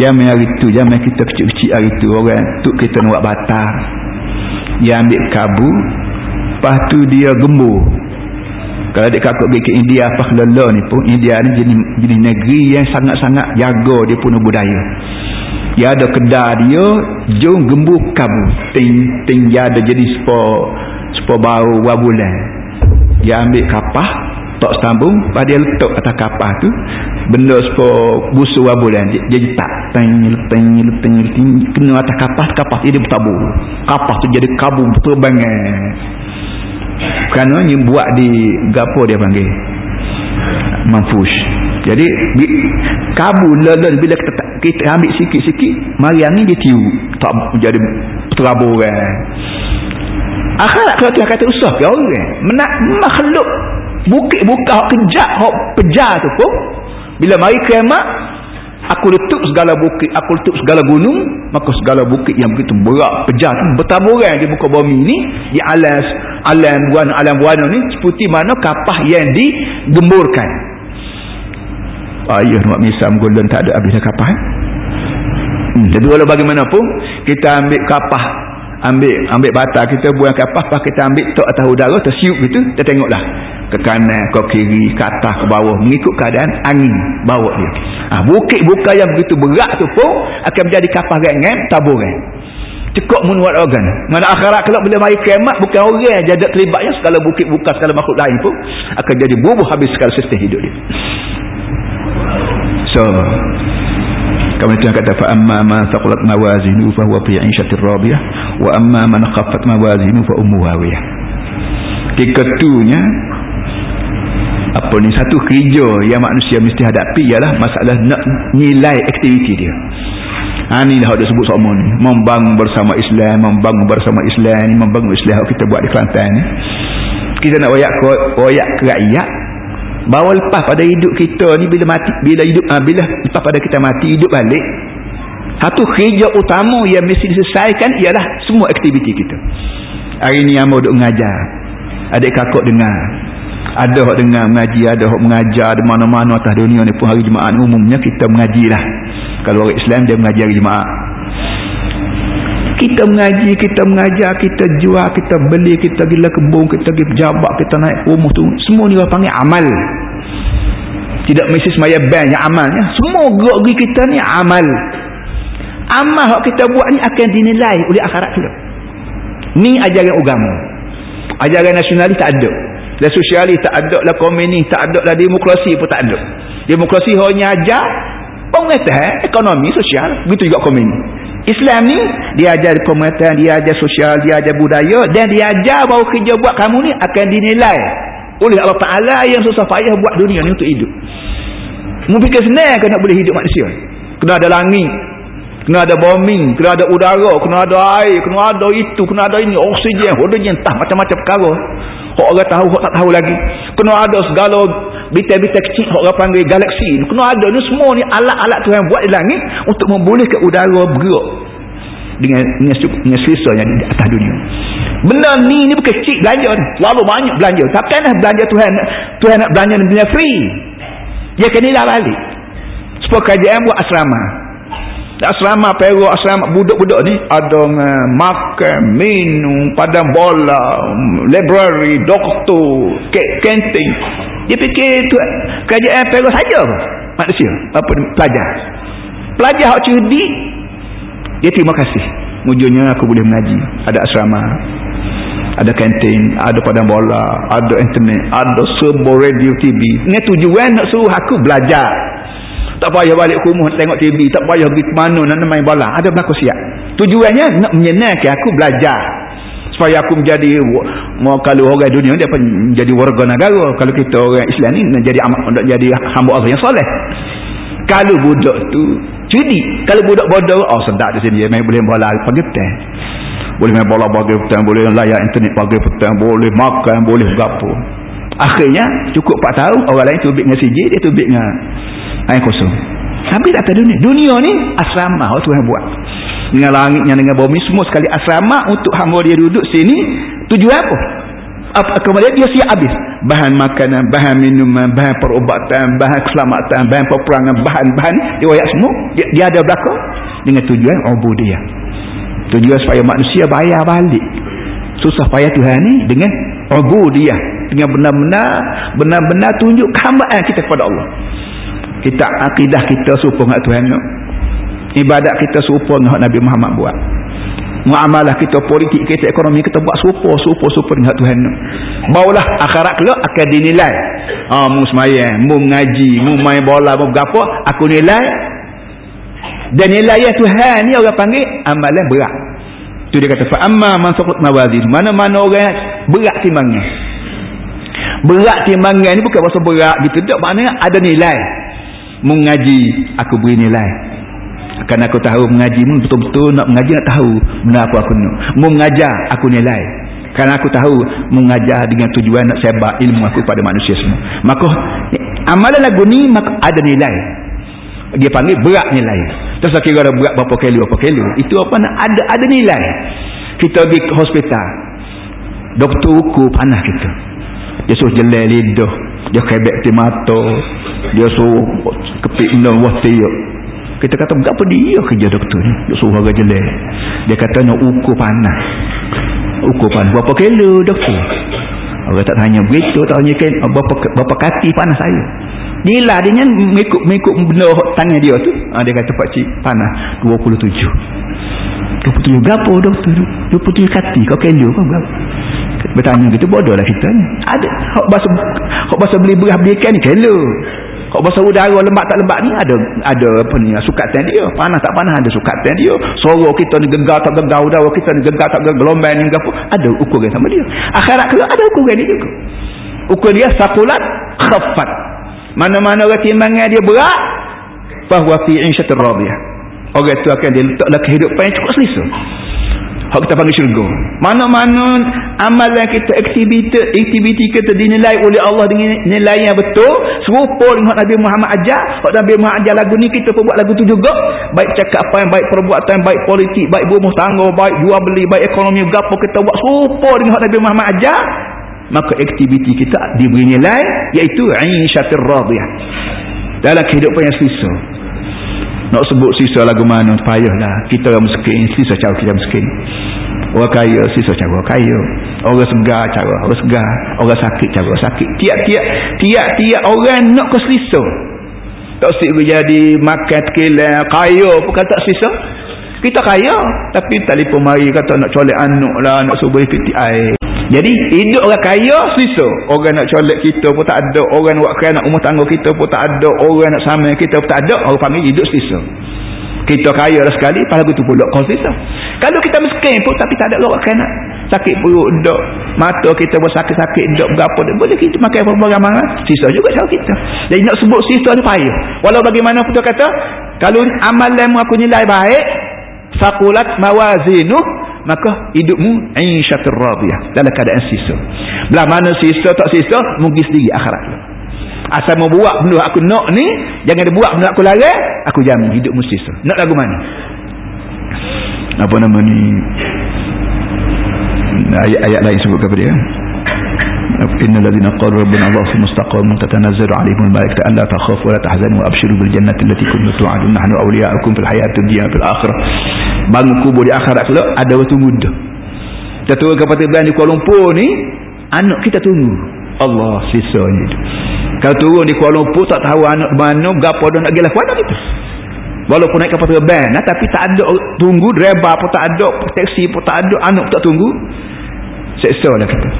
Zaman hari tu, zaman kita kecil-kecil hari tu orang tu kita nak batar. Dia ambil kabu, lepas tu dia gembur. Kalau dia kakak pergi ke India apa lala ni pun India ni jenis, jenis negeri yang sangat-sangat jaga dia punya budaya. Dia ada kedai dia jom gembur kabu ting ting dia ada jadi sepo sepo bau wabulan dia ambil kapah tak sambung pada dia letak atas kapah tu benda sepo busu wabulan dia, dia jetak tengil tengil tengil kena atas kapah kapah dia bertabur kapah tu jadi kabu terbangan kerana ni buat di gapo dia panggil. Manfush. Jadi kabul lelun bila kita, kita ambil sikit-sikit mari angin dia tiu tak jadi terabur kan akhirat kalau Tuhan kata usah ke orang menak makhluk. Bukit buka kejak hok pejar tu pun bila mari kiamat aku letup segala bukit aku letup segala gunung maka segala bukit yang begitu berat pejar tu bertaburan di muka bumi ni di alas alam buana alam buana ni seperti mana kapah yang digemburkan ayah nak misam golden tak ada habis kapah eh? hmm, jadi walau bagaimanapun kita ambil kapah ambil ambil bata kita buang kapah pas kita ambil tok atas udara tersiup gitu kita tengoklah. Ke kanan ke kiri ke atas ke bawah mengikut keadaan angin bawa dia. Ha, bukit buka yang begitu berat tu pun akan menjadi kapal ringan taburan cukup menuat organ. Mana akhirat kalau bila mari kiamat bukan orang yang jadat terlibatnya segala bukit buka segala makhluk lain pun akan jadi bubuh habis segala sistem hidup dia. So kama Tuhan kata fa amma man thaqulat mawazinu fa huwa fi 'ishatir radiyah wa amma man khaffat mawazinu fa ummuhu hawiyah. Ketunya apa ni satu kerja yang manusia mesti hadapi ialah masalah nak nilai aktiviti dia. Ha ni dah ada sebut sama ni. Membangun bersama Islam membangun bersama Islam ni membangun Islam kita buat di Kelantan ni. Kita nak wayak ke rakyat bahawa lepas pada hidup kita ni bila mati bila hidup ha, bila lepas pada kita mati hidup balik. Satu kerja utama yang mesti diselesaikan ialah semua aktiviti kita. Hari ni mau duk mengajar. Adik kakak dengar. Ada hak dengar mengaji ada hak mengajar di mana-mana atas dunia ni pun hari Jumaat umumnya kita mengaji lah kalau orang Islam dia mengaji hari Jumaat kita mengaji, kita mengajar, kita jual, kita beli, kita pergi kebun, kita pergi pejabat, kita naik rumah tu. Semua ni orang panggil amal. Tidak mesti semaya bank yang amalnya. Semua gerak kita ni amal. Amal yang kita buat ni akan dinilai oleh akhirat kita. Ni ajaran agama. Ajaran nasionalis tak ada. Lah sosialis tak ada, lah komunis tak ada, lah demokrasi pun tak ada. Demokrasi hanya ajar pengertian ekonomi sosial, begitu juga komunis. Islam ni dia ajar pemerintahan, dia ajar sosial, dia ajar budaya dan dia ajar bahawa kerja buat kamu ni akan dinilai oleh Allah Ta'ala yang susah payah buat dunia ni untuk hidup. Mungkin senang kan nak boleh hidup manusia. Kena ada langit, kena ada bombing, kena ada udara, kena ada air, kena ada itu, kena ada ini, oksigen, hidrogen, entah macam-macam perkara. Hak orang tahu, hak tak tahu lagi. Kena ada segala bintang-bintang kecil, hak orang panggil galaksi. Kena ada ni semua ni alat-alat Tuhan buat di langit untuk membolehkan udara bergerak dengan dengan, dengan yang di atas dunia. Benda ni ni bukan kecil belanja. Terlalu banyak belanja. Takkanlah belanja Tuhan Tuhan nak belanja dunia free. Dia kena nilai balik. Sebab kajian buat asrama asrama peru asrama budak-budak ni. Ada uh, makan minum padang bola library doktor kantin dia fikir tu kerajaan peru saja manusia apa pelajar. Pelajar hak cerdik dia terima kasih. Mujurnya aku boleh mengaji. Ada asrama ada kantin ada padang bola ada internet ada sebuah radio TV ni tujuan nak suruh aku belajar tak payah balik rumah tengok TV tak payah pergi mana nak main bola. Ada berlaku siap. Tujuannya nak menyenangkan aku belajar. Supaya aku menjadi mau kalau orang dunia dia pun menjadi warga negara. Kalau kita orang Islam ni nak jadi nak jadi hamba Allah yang soleh. Kalau budak tu judi kalau budak bodoh oh sedap di sini main boleh bola pagi petang boleh main bola pagi petang boleh layak internet pagi petang boleh makan boleh berapa. Akhirnya cukup 4 tahun orang lain tubik dengan CJ dia tubik dengan air kosong habis atas dunia. Dunia ni asrama oh, Tuhan buat. Dengan langitnya dengan bumi semua sekali asrama untuk hamba dia duduk sini tujuan apa? Apa kemudian dia siap habis? Bahan makanan bahan minuman bahan perubatan bahan keselamatan bahan peperangan bahan-bahan dia wayak semua. Dia, dia ada belakang dengan tujuan ubudiyah. Tujuan supaya manusia bayar balik. Susah payah Tuhan ni dengan ubudiyah. Dengan benar-benar benar-benar tunjuk kehambaan kita kepada Allah kita akidah kita serupa dengan Tuhan ibadat kita serupa dengan Nabi Muhammad buat. Muamalah kita politik kita ekonomi kita buat serupa serupa serupa dengan Tuhan barulah akhirat kelak akan dinilai. Ah mu semayang mu mengaji mu main bola mu berapa aku nilai. Dan nilai ya Tuhan ni orang panggil amalan berat. Tu dia kata fa amma man saqut mawazin. Mana-mana orang berat timbangnya berat timbangan ni bukan bahasa berat gitu tak maknanya ada nilai mengaji aku beri nilai. Kerana aku tahu mengaji betul-betul nak mengaji nak tahu benda apa aku nak mengajar aku nilai. Kerana aku tahu mengajar dengan tujuan nak sebab ilmu aku pada manusia semua. Maka amalan lagu ni maka ada nilai. Dia panggil berat nilai. Terus kira ada berat berapa kilo berapa kilo itu apa nak ada ada nilai. Kita pergi ke hospital. Doktor ukur panah kita. Dia suruh jelai lidah. Dia kebek di mata dia suruh kepik benda wati kita kata berapa dia kerja doktor ni? Dia suruh harga jelek. Dia kata nak ukur panah. Ukur panah. Berapa kilo doktor? Orang tak tanya begitu tak tanya kan berapa, berapa kati panah saya? Gila dia ni mengikut, mengikut benda tangan dia tu. Ha, dia kata pakcik panah 27 27 berapa doktor? 27 kati. Kau kilo kau berapa? Bertanya gitu bodoh lah kita ni. Ada hak bahasa hak bahasa beli beras beli ikan ni kelo hak bahasa udara lembab tak lembab ni ada ada apa ni sukatan dia. Panas tak panas ada sukatan dia. Suara kita ni gegar tak gegar udara kita ni gegar tak gegar gelombang ni apa ada ukuran sama dia. Akhirat ke ada ukuran dia juga. Ukur dia sakulat khafat mana-mana orang timbangan dia berat bahawa fi insyatir radiyah. Orang tu akan dia letaklah kehidupan yang cukup selesa Hak kita panggil syurga. Mana-mana amalan kita, aktiviti, aktiviti kita dinilai oleh Allah dengan nilai yang betul. Serupa dengan Nabi Muhammad ajar. Hak Nabi Muhammad ajar lagu ni, kita pun buat lagu tu juga. Baik cakapan, baik perbuatan, baik politik, baik rumah tangga, baik jual beli, baik ekonomi, apa kita buat serupa dengan Nabi Muhammad ajar. maka aktiviti kita diberi nilai iaitu aisyatir radiyah dalam kehidupan yang selesa nak sebut sisa lagu mana payahlah. Kita yang miskin sisa cara kita miskin. Orang kaya sisa cara kaya. Orang segar cara orang segar. Orang sakit cara sakit. Tiap-tiap tiap-tiap orang nak ke selesa tak sik jadi makan tekilan kaya pun kata sisa. Kita kaya tapi telefon mari kata nak colek anak lah nak subuh piti air jadi hidup orang kaya selesa orang nak colek kita pun tak ada. Orang nak buat nak rumah tangga kita pun tak ada. Orang nak sama kita pun tak ada. Orang panggil hidup selesa kita kaya lah sekali pada begitu pula kau selesa kalau kita miskin pun tapi tak ada orang nak sakit perut dok. Mata kita pun sakit-sakit dok berapa dok boleh kita makan apa-apa ramai sisa juga cara kita. Jadi nak sebut sisa ni payah. Walau bagaimana pun kata kalau amalan aku nilai baik faqulat mawazinu maka hidupmu aisyatur radiyah dalam keadaan sisa belah mana sisa tak sisa mungkin sendiri akhirat asal mau buat benda aku nak ni jangan dia buat benda aku larang aku jamin hidupmu sisa nak lagu mana apa nama ni ayat-ayat lain sebut kepada dia إن الذين قالوا ربنا الله ثم استقاموا تتنزل عليهم الملائكة ألا تخافوا ولا تحزنوا وأبشروا بالجنة التي كنتم توعدون نحن أولياؤكم في الحياة الدنيا في الآخرة bangun kubur di akhirat kelak ada waktu muda kita turun ke Patih Belan di Kuala Lumpur ni anak kita tunggu. Allah sisanya. Itu kalau turun di Kuala Lumpur tak tahu anak mana berapa dah nak gelap mana kita walaupun naik ke Belan eh, tapi tak ada tunggu. Driver pun tak ada taksi pun tak ada anak pun tak tunggu. Seksa lah kita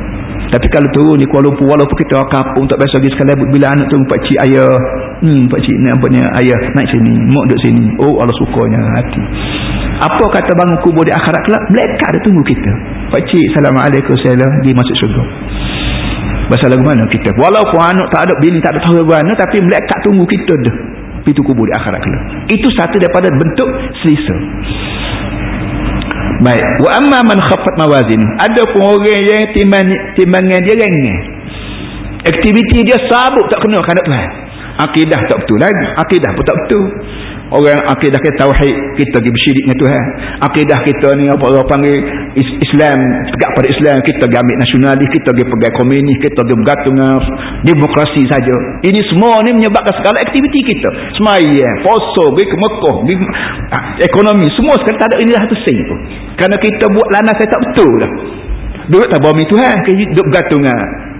tapi kalau turun di Kuala Lumpur walaupun kita orang kampung tak biasa pergi sekali bila anak tunggu pak cik ayah hmm pak cik ni apa ni ayah naik sini mak duduk sini. Oh Allah sukanya hati. Apa kata bangun kubur di akhirat kelak? Mereka ada tunggu kita. Pak cik assalamualaikum saya di masuk syurga. Bahasa lagu mana kita? Walaupun anak tak ada bini tak ada tahu mana tapi mereka tunggu kita dah. Pintu kubur di akhirat kelak. Itu satu daripada bentuk selesa Baik. Wa amma man khaffat mawazin. Ada pun orang yang timbang timbangan dia ringan. Aktiviti dia sabuk tak kena kandak Tuhan. Akidah tak betul lagi. Akidah pun tak betul. Orang akidah kita tauhid, kita pergi bersyirik dengan Tuhan. Akidah kita ni apa orang panggil Islam, tegak pada Islam, kita pergi ambil nasionalis, kita pergi pegang komunis, kita pergi bergantung demokrasi saja. Ini semua ni menyebabkan segala aktiviti kita. Semayang, poso, pergi ke pergi, ah, ekonomi, semua sekali tak ada ini sen pun. Kerana kita buat lana saya tak betul lah. Duduk tak bawa Tuhan, kita duduk bergantung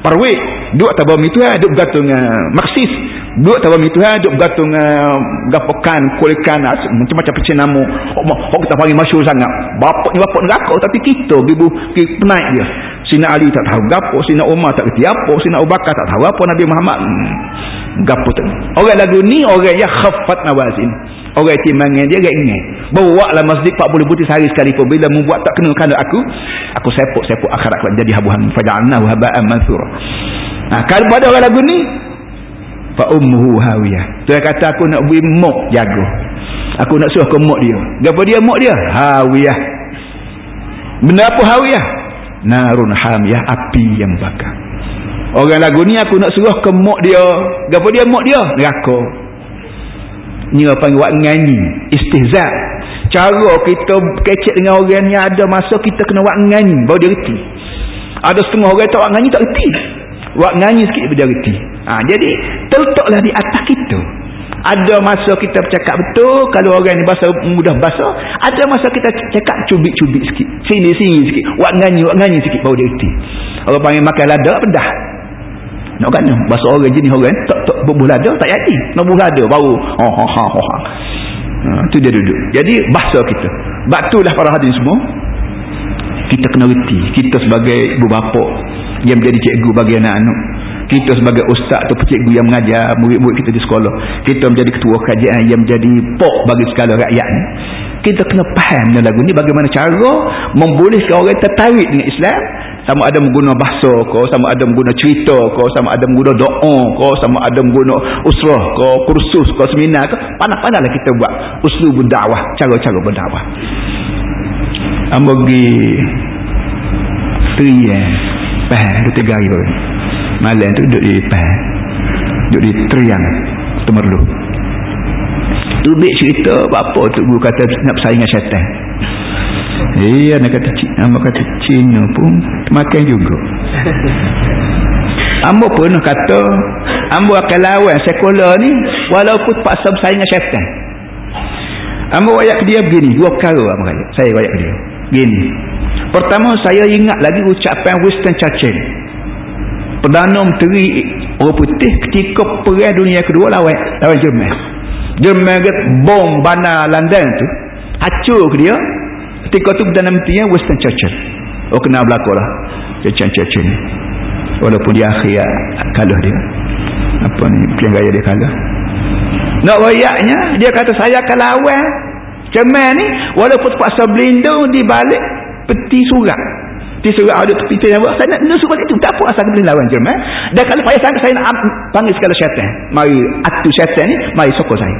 parwik. Duduk tak bawa Tuhan, duduk bergantung dengan Marxis. Duk tahu itu ha duk bergantung uh, gapokan kulikan macam-macam pecah nama oh, kita panggil masyhur sangat. Bapak ni bapak neraka tapi kita ibu penaik dia Sina Ali tak tahu gapo Sina Umar tak kerti apa Sina Abu Bakar tak tahu apa Nabi Muhammad hmm, gapo tu orang lagu ni orang yang khafat nawazin. Orang timbangan dia agak ingat. Bawa lah masjid 40 butir sehari sekali pun bila membuat tak kena kena aku aku sepuk-sepuk akhirat jadi habuhan faja'alnahu haba'an mansura. Nah, kalau pada orang lagu ni fa ummuhu hawiyah. Tu kata aku nak beri mok jago aku nak suruh ke mok dia. Gapo dia? Mok dia? Hawiyah. Benda apa hawiyah narun hamiyah api yang bakar. Orang lagu ni aku nak suruh ke mok dia. Gapo dia mok dia? Neraka ni apa panggil buat nganyi istihza cara kita kecek dengan orang yang ada masa kita kena buat nganyi baru dia reti. Ada setengah orang tak buat nganyi tak reti. Buat nganyi sikit dia reti. Ha, jadi terletaklah di atas kita ada masa kita bercakap betul kalau orang ni bahasa mudah bahasa ada masa kita cakap cubik-cubik sikit sini-sini sikit buat nganyi buat nganyi sikit baru dia reti. Orang panggil makan lada pedah nak kan? Bahasa orang jenis orang tak tak bubuh lada tak yakin nak bubuh lada baru ha ha ha ha. Ha tu dia duduk. Jadi bahasa kita. Batulah para hadirin semua. Kita kena reti. Kita sebagai ibu bapa yang menjadi cikgu bagi anak-anak kita sebagai ustaz atau cikgu yang mengajar murid-murid kita di sekolah kita menjadi ketua kajian yang menjadi pok bagi segala rakyat ni kita kena faham dalam lagu ni bagaimana cara membolehkan orang tertarik dengan Islam. Sama ada mengguna bahasa ko sama ada mengguna cerita ko sama ada mengguna doa ko sama ada mengguna usrah ko kursus ko seminar ko pandai-pandailah kita buat uslub dakwah cara-cara berdakwah. Ambogi triye Pah, ada tiga hari pun. Malam tu duduk di Pah. Duduk di Triang. Temerlu. Tubik cerita apa tu guru kata nak bersaing dengan syaitan. Iya, nak kata nak kata Cina pun makan juga. Ambo pernah kata Ambo akan lawan sekolah ni walaupun paksa bersaing dengan syaitan. Ambo ayat ke dia begini, dua perkara Ambo kata. Saya ayat ke dia. Gini. Pertama saya ingat lagi ucapan Winston Churchill. Perdana Menteri orang putih ketika perang dunia kedua lawan lawan Jerman. Jerman get bom bandar London tu hancur ke dia. Ketika tu Perdana Menteri Winston Churchill. Oh kenal berlaku lah. Winston Churchill ni walaupun dia akhir kalah dia apa ni pilihan gaya dia kalah nak rayaknya dia kata saya akan lawan cemen ni walaupun terpaksa berlindung di balik peti surat peti surat ada tepi yang buat saya nak nusuk balik itu tak apa asal boleh lawan cemen dan kalau saya sangat saya nak panggil segala syaitan mari atu syaitan ni mari sokong saya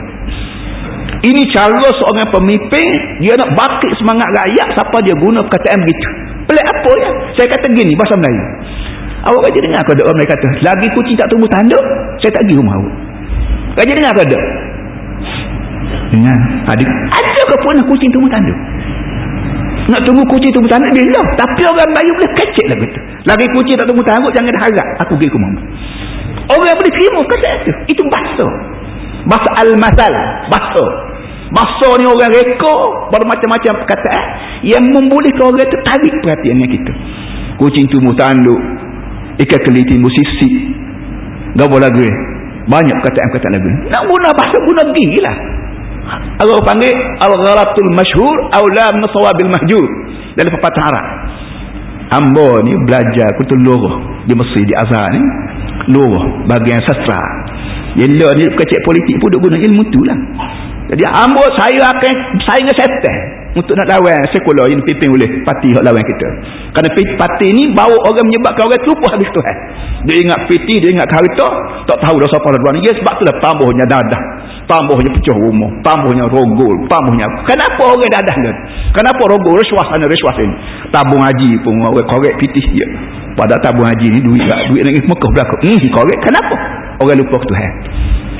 ini cara seorang pemimpin dia nak bakit semangat rakyat siapa dia guna perkataan begitu pelik apa ya saya kata gini bahasa Melayu Awak kaji dengar kau orang mereka kata, lagi kucing tak tumbuh tanduk, saya tak pergi rumah awak. Kaji dengar kau? Dengar. Ada, ada ke pun kucing tumbuh tanduk? Nak tunggu kucing tumbuh tanduk, dia lah. Tapi orang bayu boleh kecek lah betul. Lagi kucing tak tumbuh tanduk, jangan harap. Aku pergi ke rumah. Orang boleh terima kata itu. Itu bahasa. Bahasa al-masal. Bahasa. Bahasa ni orang reka bermacam-macam perkataan yang membolehkan orang itu tarik perhatiannya kita. Kucing tumbuh tanduk, ikan keliti musisi gak boleh lagi banyak perkataan-perkataan lagi nak guna bahasa guna gigi lah Allah panggil al-gharatul masyhur awla min sawabil mahjur dalam pepatah Arab Ambo ni belajar kutu luruh di Mesir di Azhar ni luruh bagian sastra Yelah ni kecik politik pun duk guna ilmu tu lah jadi ambo saya akan saya dengan setan untuk nak lawan sekular yang dipimpin oleh parti yang lawan kita. Kerana parti ni bawa orang menyebabkan orang lupa habis Tuhan. Dia ingat PT, dia ingat harta, tak tahu dah siapa lawan. Ya sebab itulah tambahnya dadah. Tambahnya pecah rumah, tambahnya rogol, tambahnya. Kenapa orang dadah ni? Kenapa rogol rasuah sana rasuah sini? Tabung haji pun orang korek PT dia. Pada tabung haji ni duit duit lagi Mekah belakang. Hmm, korek. Kenapa? Orang lupa Tuhan.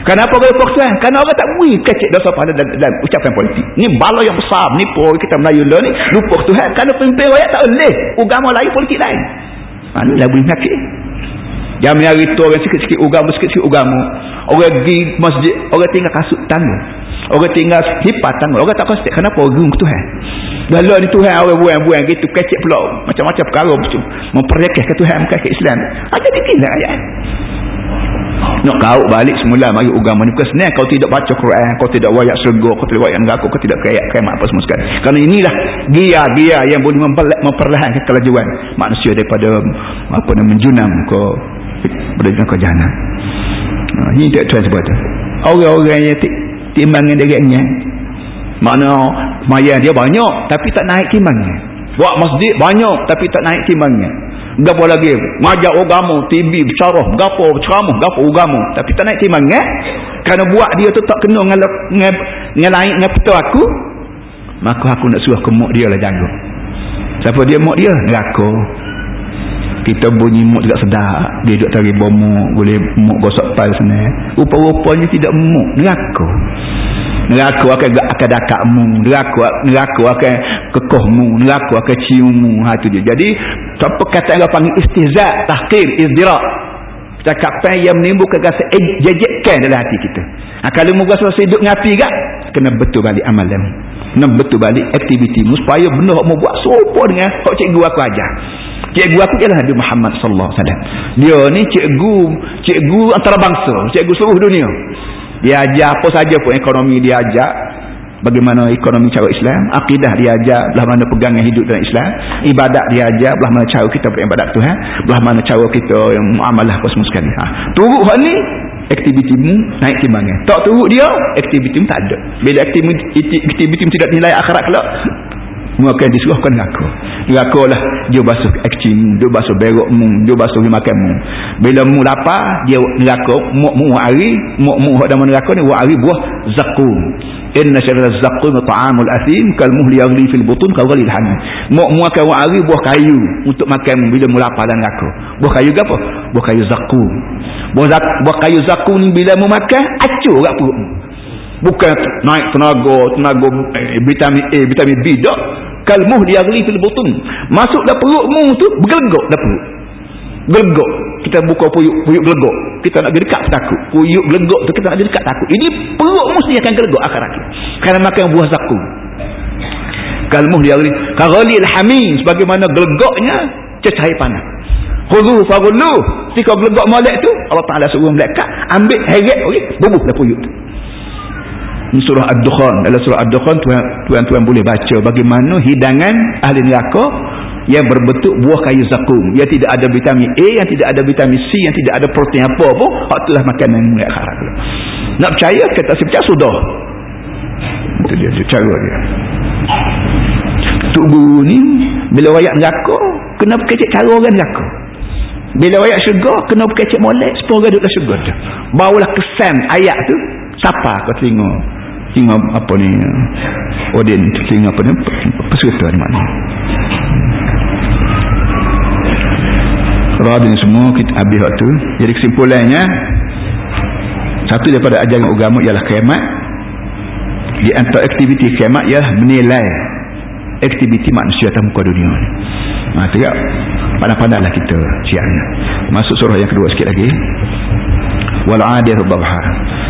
Kenapa orang persoalan? Kerana orang tak beri kecik dosa pada dalam, dalam ucapan politik. Ni bala yang besar. Ni pun kita Melayu lah ni. Lupa Tuhan. Kerana pemimpin rakyat tak boleh. Agama lain, politik lain. Ha, ni lah boleh penyakit. Yang hari tu orang sikit-sikit agama, sikit-sikit agama. Orang pergi masjid, orang tinggal kasut tangga. Orang tinggal lipat tangga. Orang tak konsep. Kenapa orang ke Tuhan? Lalu ni Tuhan orang buang-buang gitu. Kecik pula. Macam-macam perkara. Memperrekeh ke Tuhan, ke Islam. Ada dikit lah ayat nak kau balik semula mari agama ni bukan senang kau tidak baca Quran kau tidak wayak surga kau tidak wayak neraka kau tidak kayak kiamat apa semua sekali kerana inilah gia-gia yang boleh memperlahankan kelajuan manusia daripada apa nama menjunam ke berjalan ke jahanam ha, ini tak tuan sebab tu. Orang-orang yang timbangan dengannya mana maya dia banyak tapi tak naik timbangnya. Buat masjid banyak tapi tak naik timbangnya. Gapo lagi? Ngajak agama TV bercarah gapo ceramah gapo agama tapi tak naik timbang eh. Kerana buat dia tu tak kena dengan dengan lain dengan peta aku maka aku nak suruh ke muk dia lah jaga. Siapa dia muk dia? Neraka kita bunyi muk juga sedap. Dia duduk tarik bomo boleh muk gosok pal sana. Rupa-rupanya tidak muk neraka. Neraka akan akan dakakmu neraka neraka akan kekohmu neraka akan ciummu ha tu dia jadi apa kata orang panggil istihza tahqir izdira. Cakapan yang menimbulkan rasa jejekan dalam hati kita. Ha, kalau mu rasa hidup ngapi gak kena betul balik amalan. Kena betul balik aktiviti mu supaya benar mu buat serupa dengan kok cikgu aku ajar cikgu aku ialah Nabi Muhammad sallallahu alaihi wasallam. Dia ni cikgu cikgu antarabangsa cikgu seluruh dunia. Dia ajar apa saja pun ekonomi dia ajar bagaimana ekonomi cara Islam akidah dia ajar belah mana pegangan hidup dalam Islam ibadat dia ajar belah mana cara kita beribadat Tuhan belah mana cara kita yang muamalah semua sekali ha. turut hal ni aktivitimu naik timbangan. Tak turut dia aktivitimu tak ada. Bila aktivitimu tidak nilai akhirat kelak akan disuruhkan neraka neraka lah dia basuh akcing dia basuh berokmu dia basuh makanmu bila mu lapar dia neraka mu mu hari mu mu dalam neraka ni wa hari buah zakum inna syarra zakum ta'amul kal muhli yaghli fil butun kal ghalil hamim mu mu akan wa hari buah kayu untuk makan bila mu lapar dalam neraka. Buah kayu apa? Buah kayu zakum buah, zak, buah kayu zakum bila mu makan acur kat perut bukan naik tenaga tenaga eh, vitamin A vitamin B tak kalmuh liagli fil butun masuk dalam perutmu tu bergelegak dalam perut. Gelegok. Kita buka puyuk puyuk gelegok. Kita nak dekat takut puyuk gelegok tu kita nak dekat takut ini perut mesti akan gelegok akar-akar kerana makan buah zakum kalmuh dia kaghalil hamim. Sebagaimana gelegoknya cecair panas. Khudu fagullu. Ketika gelegok molek tu Allah Ta'ala suruh malaikat ambil heret okay, bubuhlah puyuk tu surah Ad-Dukhan. Dalam surah Ad-Dukhan tuan-tuan boleh baca bagaimana hidangan ahli neraka yang berbentuk buah kayu zakum. Yang tidak ada vitamin A yang tidak ada vitamin C yang tidak ada protein apa pun itulah makanan mulai akhirat. Nak percaya kata si percaya sudah. Itu dia, dia cara dia. Guru ni bila rakyat neraka kena berkecek cara orang neraka. Bila rakyat syurga kena berkecek molek supaya orang duduk syurga tu. Barulah kesan ayat tu siapa kau tengok tengok apa ni? Odin tengok apa ni? Peserta ni mana? Radin semua kita habis waktu. Jadi kesimpulannya satu daripada ajaran agama ialah kiamat. Di antara aktiviti kiamat ialah menilai aktiviti manusia atas muka dunia ni. Ha, tidak pandang-pandanglah kita siapnya. Masuk surah yang kedua sikit lagi. Wal'adiyah dhabha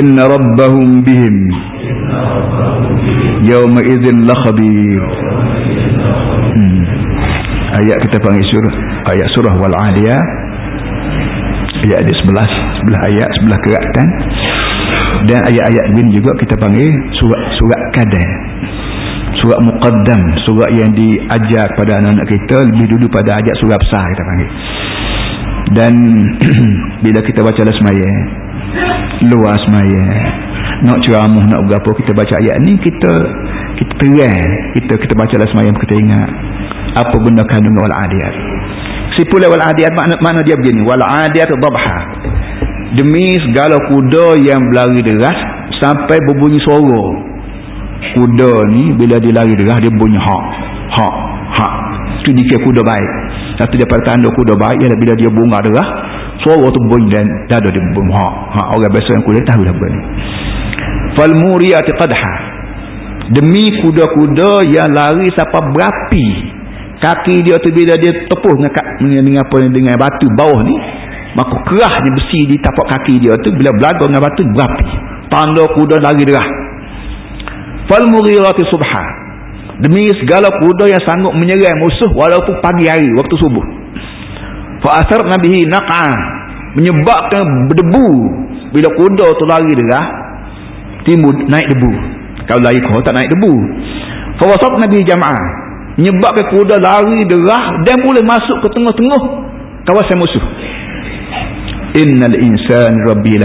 إن ربهم بهم يومئذ لخبير ayat kita panggil surah ayat surah wal aliyah ayat di sebelah sebelah ayat sebelah keratan dan ayat-ayat bin juga kita panggil surat surat kadar surat muqaddam surat yang diajar kepada anak-anak kita lebih dulu pada ayat surat besar kita panggil dan bila kita baca semaya luar semaya nak ceramah nak berapa kita baca ayat ni kita kita terang. Kita kita baca semaya kita ingat apa benda kandungan wal adiyat Sipulai wal adiyat makna, makna dia begini. Wal adiyat dhabha. Demi segala kuda yang berlari deras sampai berbunyi suara. Kuda ni bila dia lari deras dia bunyi hak hak hak. Itu dikira kuda baik satu daripada tanda kuda baik ialah bila dia bunga deras suara tu bunyi dan dada dia bunyi hak hak orang biasa yang kuda tahu lah bunyi. Fal muriyati qadha. Demi kuda-kuda yang lari sampai berapi. Kaki dia tu bila dia tepuh dengan, dengan apa dengan batu bawah ni maka kerahnya besi di tapak kaki dia tu bila belaga dengan batu berapi. Tanda kuda lari derah. Fal mughirati subha demi segala kuda yang sanggup menyerang musuh walaupun pagi hari waktu subuh. Fa asar nabihi naqa menyebabkan berdebu bila kuda tu lari derah timbul naik debu. Kalau lari kau tak naik debu. Fa wasat nabi jamaah menyebabkan kuda lari derah dan boleh masuk ke tengah-tengah kawasan musuh. Innal insan rabbi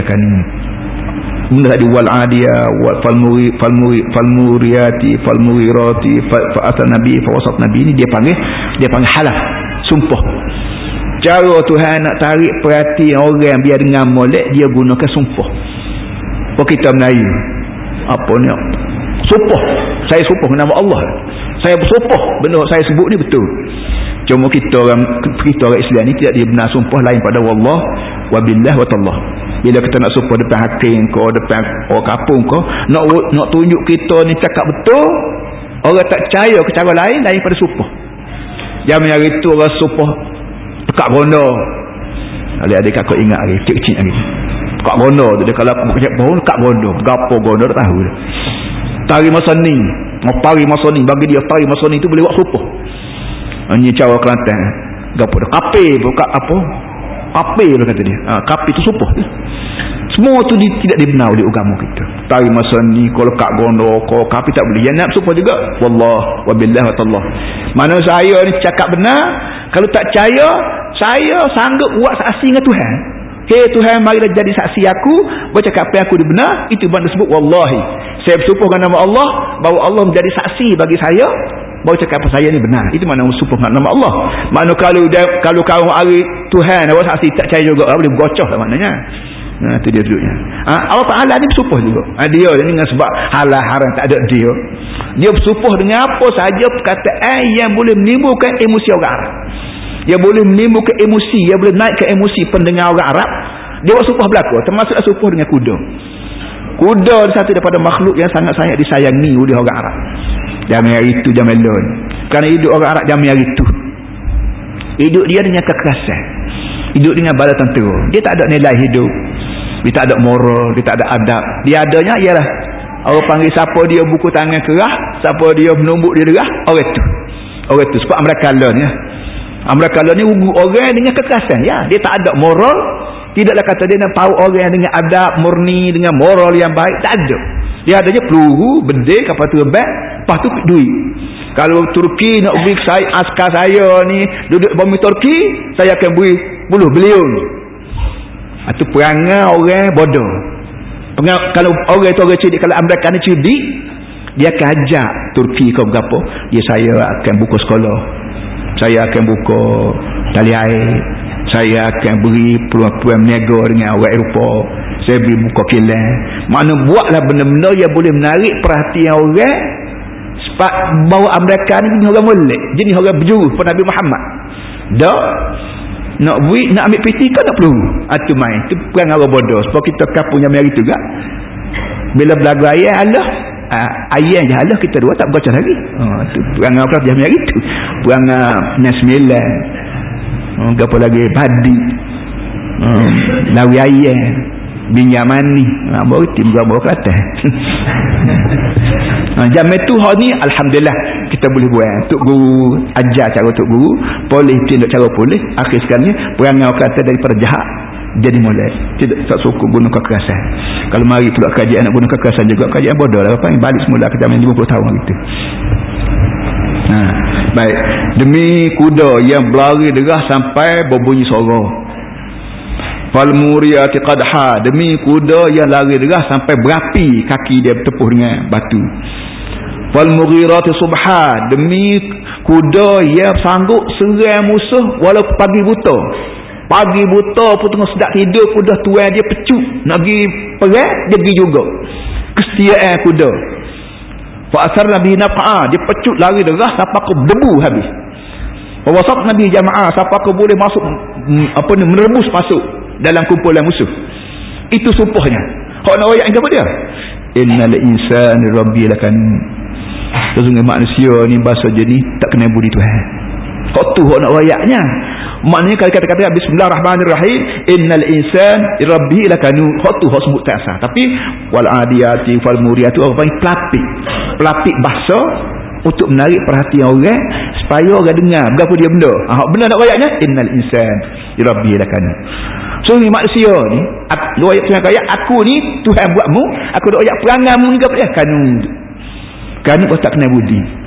benda tadi wal adiya wal falmuri falmuri falmuriyati falmurirati fa nabi fa wasat nabi ni dia panggil dia panggil halaf sumpah. Cara Tuhan nak tarik perhatian orang biar dengar molek dia gunakan sumpah. Kalau kita Melayu apa ni? Sumpah. Saya sumpah nama Allah. Saya bersumpah benda saya sebut ni betul. Cuma kita orang kita orang Islam ni tidak dia benar sumpah lain pada Allah wabillah wa tallah bila kita nak sumpah depan hakim kau depan orang kapung kau nak nak tunjuk kita ni cakap betul orang tak percaya ke cara lain lain pada sumpah zaman hari tu orang sumpah dekat gondo adik-adik kakak ingat lagi kecil-kecil lagi. Dekat gondo dia kalau aku berkecek pohon dekat gondo gapo gondo tak tahu tari masa ni pari masa ni bagi dia pari masa ni tu boleh buat sumpah ini cara Kelantan. Gapo dah kape buka apa? Kapi lah kata dia. Ha, kapi tu supoh semua tu di, tidak dibenar oleh agama kita. Tari masa ni kalau kak gondo kau kapi tak boleh. Yang nak supoh juga wallah wabillah wa mana saya ni cakap benar kalau tak percaya saya sanggup buat saksi dengan Tuhan. Hei Tuhan marilah jadi saksi aku Bercakap apa aku benar Itu benda sebut Wallahi. Saya bersumpah dengan nama Allah Bahawa Allah menjadi saksi bagi saya Bahawa cakap apa saya ni benar. Itu mana bersumpah dengan nama Allah. Mana kalau kalau kau hari Tuhan Bahawa saksi tak percaya juga Boleh bergocoh lah maknanya Nah, itu dia duduknya. Ha, Allah Ta'ala ni bersumpah juga. Ha, dia ni dengan sebab halal haram tak ada dia. Dia bersumpah dengan apa sahaja perkataan yang boleh menimbulkan emosi orang Arab. Dia boleh menimbulkan emosi dia boleh naikkan emosi pendengar orang Arab dia buat supah belakang termasuklah supah dengan kuda. Kuda satu daripada makhluk yang sangat-sangat disayangi oleh orang Arab. Zaman hari itu zaman lon kerana hidup orang Arab zaman hari itu hidup dia dengan kekerasan. Hidup dengan bala tentera dia tak ada nilai hidup dia tak ada moral dia tak ada adab. Dia adanya ialah orang panggil siapa dia buku tangan kerah siapa dia menumbuk dia derah orang itu orang itu sebab mereka lon ya. Mereka ni ugu orang dengan kekerasan ya. Dia tak ada moral tidaklah kata dia nak tahu orang dengan adab murni dengan moral yang baik tak ada. Dia adanya peluru benda kapal terbang lepas tu duit. Kalau Turki nak beri saya askar saya ni duduk bumi Turki saya akan beri puluh bilion itu perangai orang bodoh. Kalau orang itu orang cerdik kalau Amerika ni cerdik dia akan ajak Turki ke berapa dia saya akan buka sekolah. Saya akan buka tali air. Saya akan beri peluang-peluang meniaga dengan orang Eropah. Saya beri buka kilang. Mana buatlah benda-benda yang boleh menarik perhatian orang sebab bawa Amerika ni jenis orang molek. Jenis orang berjuru pada Nabi Muhammad. Dah nak beri nak ambil piti kan nak perlu. Itu ah, main itu perang orang bodoh. Sebab kita kan punya mari juga. Bila belagu ayah Allah uh, ayat je Allah kita dua tak baca lagi. Oh, tu perangai apa jam hari tu. Perangai nesmilan oh, apa lagi? Padi oh, lawi ayat binyamani. Ha, baru tim bawa kata jam itu hari ni Alhamdulillah kita boleh buat untuk guru ajar cara untuk guru boleh tindak cara boleh akhir sekali perangai kata daripada jahat jadi molek. Tidak tak suka guna kekerasan. Kalau mari pula kajian nak guna kekerasan juga kajian bodoh lah apa yang balik semula ke zaman 50 tahun gitu ha, baik. Demi kuda yang berlari derah sampai berbunyi suara fal muriyati qadha demi kuda yang lari derah sampai berapi kaki dia bertepuh dengan batu fal mughirati subha demi kuda yang sanggup serang musuh walaupun pagi buta Pagi buta pun tengah sedap tidur kuda tuan dia pecuk. Nak pergi perang, dia pergi juga. Kesetiaan kuda. Fa'asar Nabi Naf'ah. Dia pecuk lari derah sampai ke debu habis. Fa'wasat Nabi Jama'ah sampai ke boleh masuk, mm, apa ni, merebus masuk dalam kumpulan musuh. Itu sumpahnya. Kau nak ayat apa dia? Innal insan rabbi lakan. Sesungguhnya manusia ni bahasa jenis tak kena budi Tuhan. Kau tu nak ayatnya maknanya kalau kata-kata bismillahirrahmanirrahim innal insan rabbi lakanu. Khatu khas sebut tak sah. Tapi wal adiyati fal muriyati apa panggil pelapik. Pelapik bahasa untuk menarik perhatian orang supaya orang dengar. Berapa dia benda? Ha benar nak ayatnya innal insan rabbi lakanu so ni manusia ni lu ayat Tuhan kaya aku ni Tuhan buatmu aku dak ayat perangamu ni apa ya kanu kanu kau tak kena budi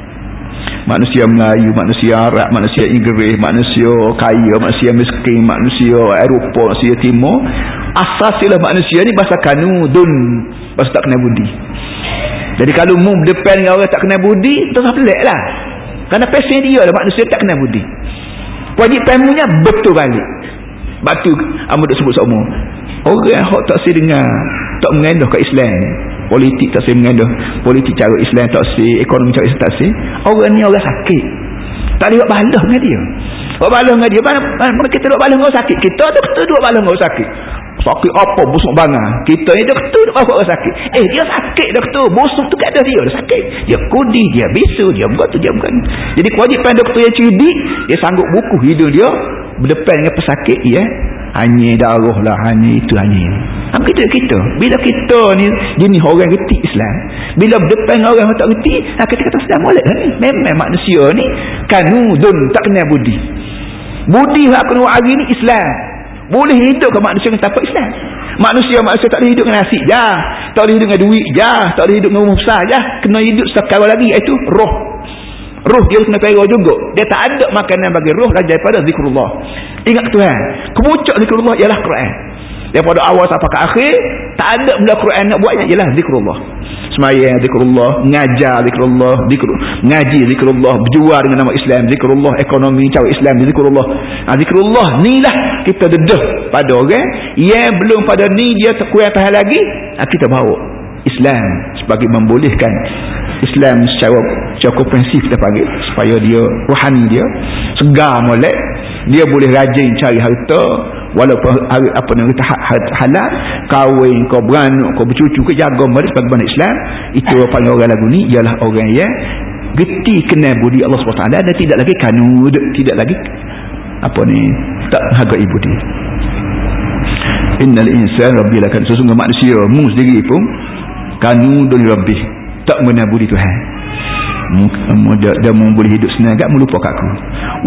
manusia Melayu, manusia Arab, manusia Inggeris, manusia kaya, manusia miskin, manusia Eropah, manusia Timur. Asasilah manusia ni bahasa kanudun, bahasa tak kena budi. Jadi kalau mu depan dengan orang tak kena budi, tak pelik lah. Kerana pesen dia lah manusia tak kena budi. Wajib pemunya betul balik. Batu, amat tak sebut semua. Orang yang tak si dengar, tak mengendah ke Islam. Politik tak saya mengadah politik cara Islam tak saya ekonomi cara Islam tak saya orang ni orang sakit. Tak ada buat balah dengan dia. Buat balah dengan dia. Mana, mana kita buat balah dengan sakit. Kita tu kita buat balah dengan sakit sakit apa? Busuk bangah kita ni doktor bawa orang sakit. Eh dia sakit doktor busuk tu kat dia dia sakit. Dia kudi dia bisu dia buat tu dia bukan jadi kewajipan doktor yang cerdik dia sanggup buku hidup dia berdepan dengan pesakit ya. Hanya darah lah hanya itu hanya. Apa kita kita? Bila kita ni jenis orang reti Islam bila depan orang yang tak reti ha, kita kata sedang molek lah ni. Memang manusia ni kanudun tak kena budi. Budi yang kena hari ni Islam boleh hidup ke manusia dengan tanpa Islam. Manusia-manusia tak boleh hidup dengan nasi je. Tak boleh hidup dengan duit je. Tak boleh hidup dengan rumah besar je. Kena hidup sekarang lagi iaitu roh. Roh dia kena perah juga. Dia tak ada makanan bagi roh. Lagi daripada zikrullah. Ingat Tuhan. Kemucuk zikrullah ialah Quran daripada awal sampai ke akhir tak ada benda Quran nak buatnya ialah zikrullah. Semayang zikrullah ngajar zikrullah zikr, ngaji zikrullah berjual dengan nama Islam zikrullah ekonomi cari Islam zikrullah. Ha, zikrullah ni lah kita dedah pada orang yang belum pada ni dia terkuat tahan lagi. Ha, kita bawa Islam sebagai membolehkan Islam secara secara komprehensif kita panggil supaya dia rohani dia. Segar molek dia boleh rajin cari harta walaupun apa nama kita halal kahwin kau beranak kau bercucu ke jaga balik sebagai benda Islam itu panggil orang lagu ni ialah orang yang geti kenal budi Allah SWT dan tidak lagi kanud tidak lagi apa ni tak hargai budi. Innal insan rabbil akan sesungguhnya manusia mu sendiri pun kanudun rabbih tak mengenal budi Tuhan. Dia, dia boleh hidup senang agak melupakan aku.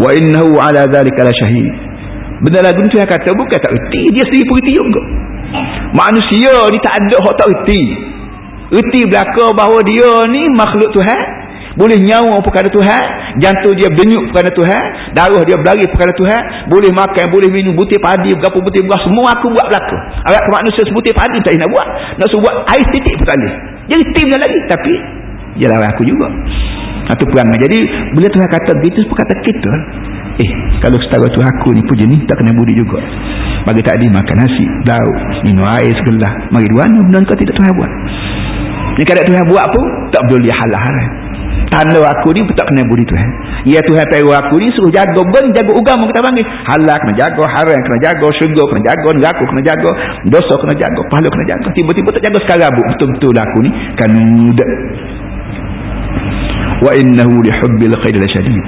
Wa innahu ala dhalika la syahid benda lagu ni Tuhan kata bukan tak reti dia sendiri pun reti juga. Manusia ni tak ada orang tak reti. Reti belaka bahawa dia ni makhluk Tuhan. Boleh nyawa perkara Tuhan jantung dia berdenyuk perkara Tuhan darah dia berlari perkara Tuhan boleh makan boleh minum butir padi berapa butir buah semua aku buat belaka. Agak manusia sebutir padi tak nak buat. Nak suruh buat air titik pun tak boleh. Jadi tim lagi tapi dia lawan aku juga. Atau perangai. Jadi bila Tuhan kata begitu pun kata kita eh kalau setara tu aku ni pun jenis tak kena budi juga. Bagi tak ada makan nasi lauk minum air segelah. Mari dua ni benda kau tidak Tuhan buat. Ni kadang Tuhan buat pun tak boleh halal haram tanda aku ni pun tak kena budi Tuhan. Ya Tuhan tahu aku ni suruh jaga ben jaga agama kita panggil. Halal kena jaga haram kena jaga syurga kena jaga neraka kena jaga dosa kena jaga pahala kena jaga. Tiba-tiba tak jaga sekarang betul-betul aku ni kan wa innahu li hubbil khair la shadid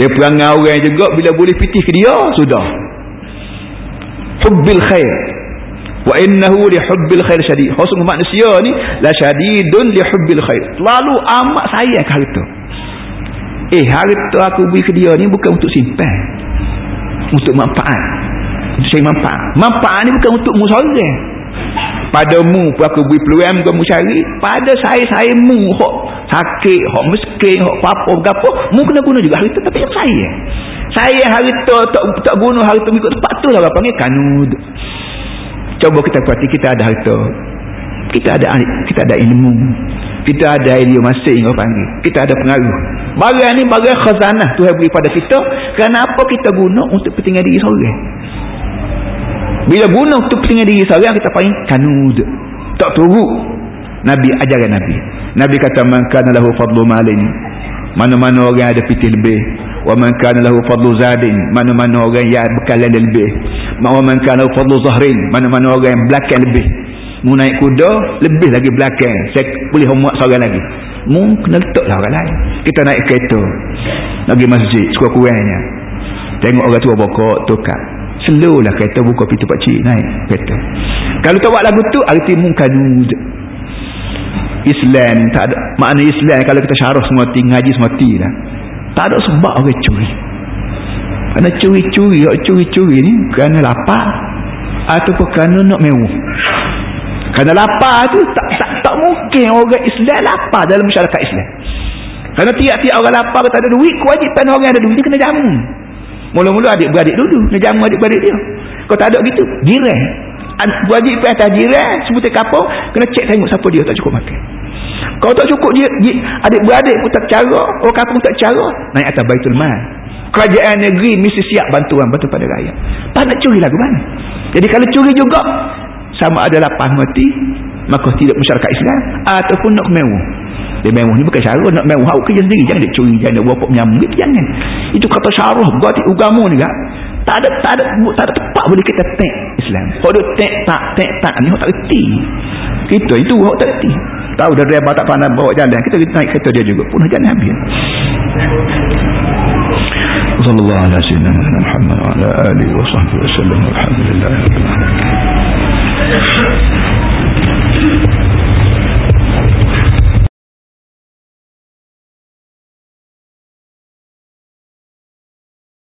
dia perangai orang juga bila boleh pitih ke dia sudah. Hubbil khair. Wa innahu li hubbil khair shadid khusus manusia ni la shadidun li hubbil khair. Lalu amat sayang ke harta. Eh harta aku beri ke dia ni bukan untuk simpan. Untuk manfaat. Untuk saya manfaat. Manfaat ni bukan untuk padamu pun aku beri peluang kamu cari. Pada saya-saya mu hok sakit hok miskin hok apa apa mu kena guna juga harta tapi yang saya saya harta tak tak guna harta ikut tempat tu lah panggil kanud. Coba kita perhati kita ada harta kita ada kita ada ilmu. Kita ada ilmu masing orang panggil kita ada pengaruh. Barang ni barang khazanah Tuhan beri pada kita. Kenapa kita guna untuk kepentingan diri seorang bila guna untuk kepentingan diri seorang kita panggil kanud. Tak tunggu Nabi ajaran Nabi. Nabi kata man kana lahu fadlu malin. Mana-mana orang ada pitih lebih. Wa man kana lahu fadlu zadin. Mana-mana orang yang bekalan lebih. Wa man kana lahu fadlu zahrin. Mana-mana orang yang belakang lebih. Mu naik kuda lebih lagi belakang. Saya boleh homework seorang lagi. Mu kena letaklah orang lain. Kita naik kereta. Lagi masjid sekurang-kurangnya tengok orang tua bokok tukar slow lah kereta buka pintu pakcik naik kereta. Kalau tak buat lagu tu arti mungkin Islam tak ada makna Islam kalau kita syarah semua ti ngaji semua ti lah. Tak ada sebab orang curi. Kerana curi-curi curi-curi ni kerana lapar ataupun kerana nak mewah. Kerana lapar tu tak, tak, tak mungkin orang Islam lapar dalam masyarakat Islam. Kerana tiap-tiap orang lapar tak ada duit kewajipan orang ada duit dia kena jamu mula-mula adik-beradik dulu jamu adik-beradik dia. Kalau tak ada gitu jiran. Wajib pergi atas jiran sebutir kapal kena cek tengok siapa dia tak cukup makan. Kalau tak cukup adik-beradik pun tak cara orang kampung tak cara naik atas baitul mal. Kerajaan negeri mesti siap bantuan bantu pada rakyat. Nak curi lagu mana? Jadi kalau curi juga sama ada lapan mati maka tidak masyarakat Islam ataupun nak mewah. Dia mewah ni bukan cara nak mewah. Awak kerja sendiri jangan dia curi jangan dia buat menyambut jangan itu kata syarah. Berarti agama ni kan tak ada tak ada tak ada tempat boleh kita tek Islam. Kalau dia tek tak tek tak ni tak reti. Kita itu orang tak reti. Tahu dah driver tak pandai bawa jalan kita naik kereta dia juga pun jalan habis. Sallallahu alaihi wasallam Muhammad wa ala alihi wa sahbihi wasallam alhamdulillah. rabbil alamin